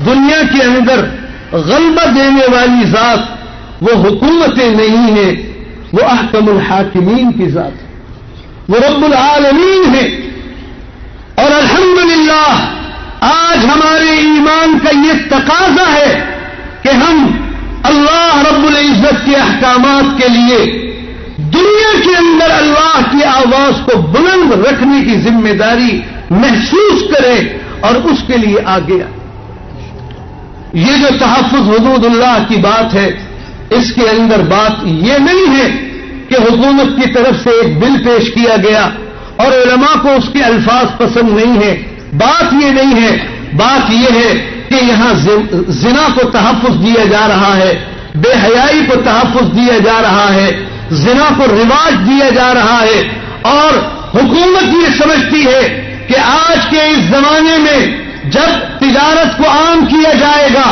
دنیا کے اندر غلبہ دینے والی ذات وہ حکومتیں نہیں ہیں، وہ احکم الحاکمین کی ذات وہ رب العالمین ہے اور الحمدللہ، آج ہمارے ایمان کا یہ تقاضا ہے کہ ہم اللہ رب العزت کے احکامات کے لیے دنیا کے اندر اللہ کی آواز کو بلند رکھنے کی ذمہ داری محسوس کرے اور اس کے لیے آگے یہ جو تحفظ حدود اللہ کی بات ہے، اس کے اندر بات یہ نہیں ہے کہ حکومت کی طرف سے ایک بل پیش کیا گیا اور علماء کو اس کے الفاظ پسند نہیں ہے بات یہ نہیں ہے، بات یہ ہے کہ یہاں زنا کو تحفظ دیا جا رہا ہے، بے حیائی کو تحفظ دیا جا رہا ہے۔ زنا کو رواج دیا جا رہا ہے اور حکومت یہ سمجھتی ہے کہ آج کے اس زمانے میں جب تجارت کو عام کیا جائے گا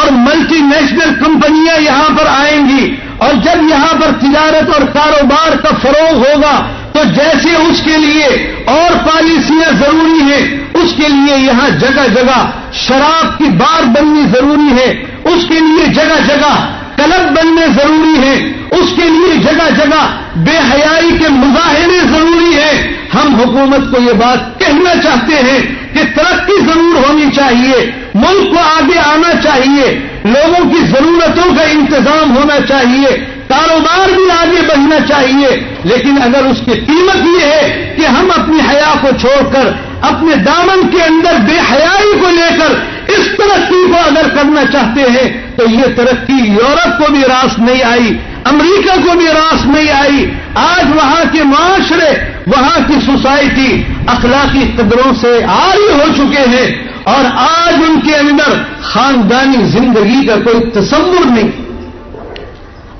اور ملٹی نیشنل کمپنیاں یہاں پر آئیں گی اور جب یہاں پر تجارت اور کاروبار کا فروغ ہوگا تو جیسے اس کے لیے اور پالیسیاں ضروری ہیں، اس کے لیے یہاں جگہ جگہ شراب کی بار بننی ضروری ہے، اس کے لیے جگہ جگہ کلب بننے ضروری ہیں اس کے لیے جگہ جگہ بے حیائی کے مظاہرے ضروری ہیں۔ ہم حکومت کو یہ بات کہنا چاہتے ہیں کہ ترقی ضرور ہونی چاہیے، ملک کو آگے آنا چاہیے، لوگوں کی ضرورتوں کا انتظام ہونا چاہیے، کاروبار بھی آگے بڑھنا چاہیے۔ لیکن اگر اس کی قیمت یہ ہے کہ ہم اپنی حیا کو چھوڑ کر، اپنے دامن کے اندر بے حیائی کو لے کر اس ترقی کو اگر کرنا چاہتے ہیں تو یہ ترقی یورپ کو بھی راس نہیں آئی، امریکہ کو بھی راس نہیں آئی۔ آج وہاں کے معاشرے، وہاں کی سوسائٹی اخلاقی قدروں سے آری ہو چکے ہیں اور آج ان کے اندر خاندانی زندگی کا کوئی تصور نہیں۔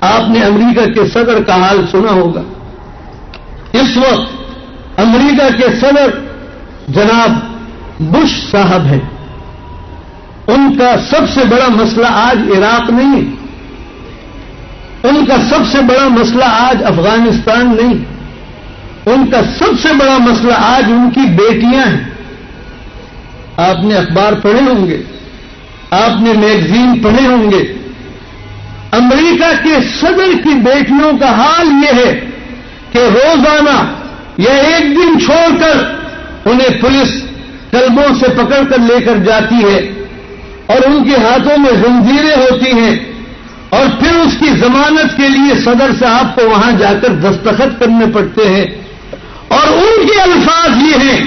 آپ نے امریکہ کے صدر کا حال سنا ہوگا۔ اس وقت امریکہ کے صدر جناب بش صاحب ہیں۔ ان کا سب سے بڑا مسئلہ آج عراق نہیں ہے ان کا سب سے بڑا مسئلہ آج افغانستان نہیں، ان کا سب سے بڑا مسئلہ آج ان کی بیٹیاں ہیں۔ آپ نے اخبار پڑھے ہوں گے، آپ نے میگزین پڑھے ہوں گے۔ امریکہ کے صدر کی بیٹیوں کا حال یہ ہے کہ روزانہ یا ایک دن چھوڑ کر انہیں پولیس کلبوں سے پکڑ کر لے کر جاتی ہے۔ اور ان کے ہاتھوں میں زنجیریں ہوتی ہیں اور پھر اس کی ضمانت کے لیے صدر صاحب کو وہاں جا کر دستخط کرنے پڑتے ہیں اور ان کے الفاظ یہ ہیں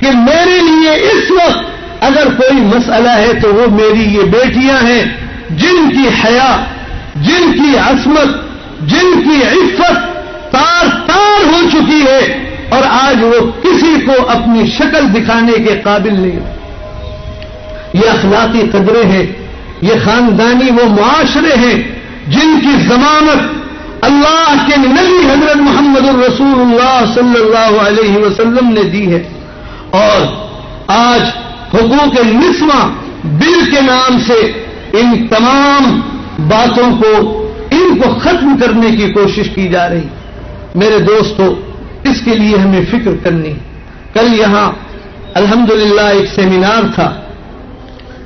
کہ میرے لیے اس وقت اگر کوئی مسئلہ ہے تو وہ میری یہ بیٹیاں ہیں، جن کی حیا، جن کی عصمت، جن کی عفت تار تار ہو چکی ہے اور آج وہ کسی کو اپنی شکل دکھانے کے قابل نہیں۔ یہ اخلاقی قدرے ہیں، یہ خاندانی وہ معاشرے ہیں جن کی ضمانت اللہ کے نبی حضرت محمد الرسول اللہ صلی اللہ علیہ وسلم نے دی ہے۔ اور آج حقوق نسواں بل کے نام سے ان تمام باتوں کو، ان کو ختم کرنے کی کوشش کی جا رہی۔ میرے دوستو، اس کے لیے ہمیں فکر کرنی۔ کل یہاں الحمدللہ ایک سیمینار تھا۔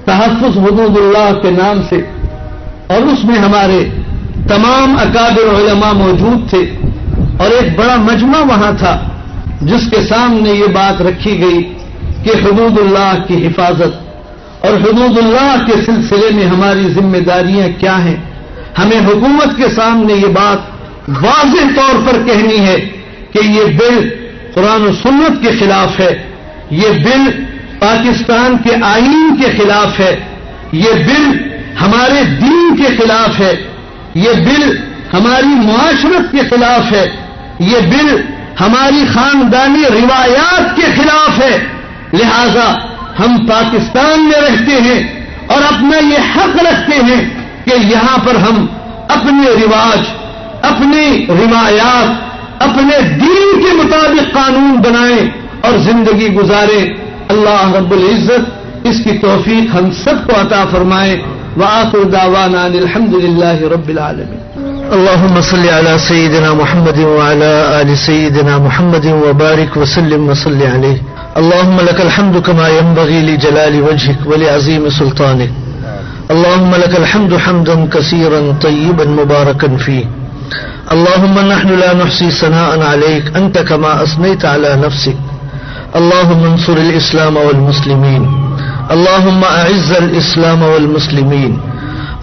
تحفظ حدود اللہ کے نام سے اور اس میں ہمارے تمام اکابر علماء موجود تھے اور ایک بڑا مجمع وہاں تھا جس کے سامنے یہ بات رکھی گئی کہ حدود اللہ کی حفاظت اور حدود اللہ کے سلسلے میں ہماری ذمہ داریاں کیا ہیں؟ ہمیں حکومت کے سامنے یہ بات واضح طور پر کہنی ہے کہ یہ بل قرآن و سنت کے خلاف ہے، یہ بل پاکستان کے آئین کے خلاف ہے، یہ بل ہمارے دین کے خلاف ہے، یہ بل ہماری معاشرت کے خلاف ہے، یہ بل ہماری خاندانی روایات کے خلاف ہے۔ لہذا ہم پاکستان میں رہتے ہیں اور اپنا یہ حق رکھتے ہیں کہ یہاں پر ہم اپنے رواج، اپنی روایات، اپنے دین کے مطابق قانون بنائیں اور زندگی گزاریں۔ اللہ رب العزت اس کی توفیق ہم سب کو عطا فرمائے وآخر دعوانا الحمد لله رب العالمين. اللهم صل على سيدنا محمد وعلى آل سيدنا محمد وبارك وسلم وصل عليه. اللهم لك الحمد كما ينبغي لجلال وجهك ولعظيم سلطانك. اللهم لك الحمد حمدا كثيرا طيبا مباركا فيه. اللهم نحن لا نحصي سناء عليك أنت كما أثنيت على نفسك. اللهم انصر الإسلام والمسلمين. اللهم أعز الإسلام والمسلمين.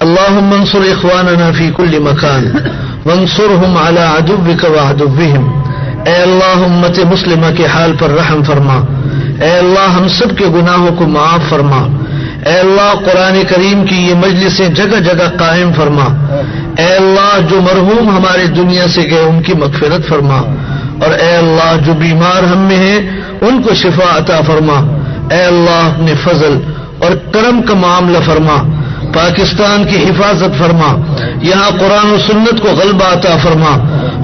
اللهم انصر إخواننا في كل مكان. وانصرهم على عدوك وعدوهم. اے اللہ، امت مسلمہ کے حال پر رحم فرما. اے اللہ، ہم سب کے گناہوں کو معاف فرما. اے اللہ، قرآن کریم کی یہ مجلسیں جگہ جگہ قائم فرما. اے اللہ، جو مرحوم ہمارے دنیا سے گئے، ان کی مغفرت فرما. اور اے اللہ، جو بیمار ہم میں ہیں ان کو شفا عطا فرما۔ اے اللہ، اپنے فضل اور کرم کا معاملہ فرما۔ پاکستان کی حفاظت فرما۔ یہاں قرآن و سنت کو غلبہ عطا فرما۔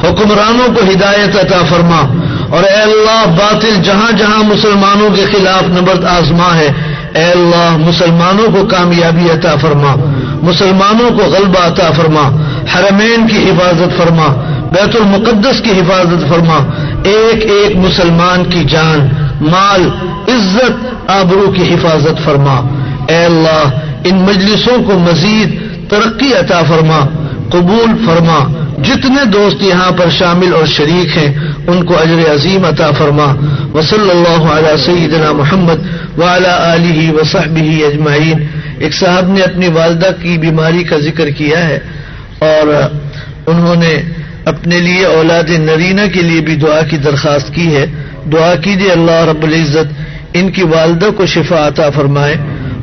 حکمرانوں کو ہدایت عطا فرما۔ اور اے اللہ، باطل جہاں جہاں مسلمانوں کے خلاف نبرد آزما ہے، اے اللہ، مسلمانوں کو کامیابی عطا فرما۔ مسلمانوں کو غلبہ عطا فرما۔ حرمین کی حفاظت فرما۔ بیت المقدس کی حفاظت فرما۔ ایک ایک مسلمان کی جان، مال، عزت، آبرو کی حفاظت فرما۔ اے اللہ، ان مجلسوں کو مزید ترقی عطا فرما، قبول فرما۔ جتنے دوست یہاں پر شامل اور شریک ہیں، ان کو اجر عظیم عطا فرما۔ وصلی اللہ علیہ سیدنا محمد وعلی آلہ وصحبہ اجمعین۔ ایک صاحب نے اپنی والدہ کی بیماری کا ذکر کیا ہے اور انہوں نے اپنے لیے اولاد نرینہ کے لیے بھی دعا کی درخواست کی ہے۔ دعا کیجیے اللہ رب العزت ان کی والدہ کو شفا عطا فرمائے۔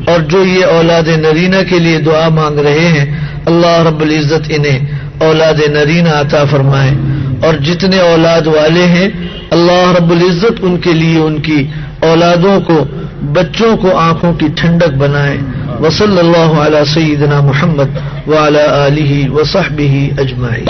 اور جو یہ اولاد نرینہ کے لیے دعا مانگ رہے ہیں، اللہ رب العزت انہیں اولاد نرینہ عطا فرمائے۔ اور جتنے اولاد والے ہیں، اللہ رب العزت ان کے لیے ان کی اولادوں کو، بچوں کو آنکھوں کی ٹھنڈک بنائے۔ وصلی اللہ علیہ سیدنا محمد وعلی آلہ وصحبہ اجمعین۔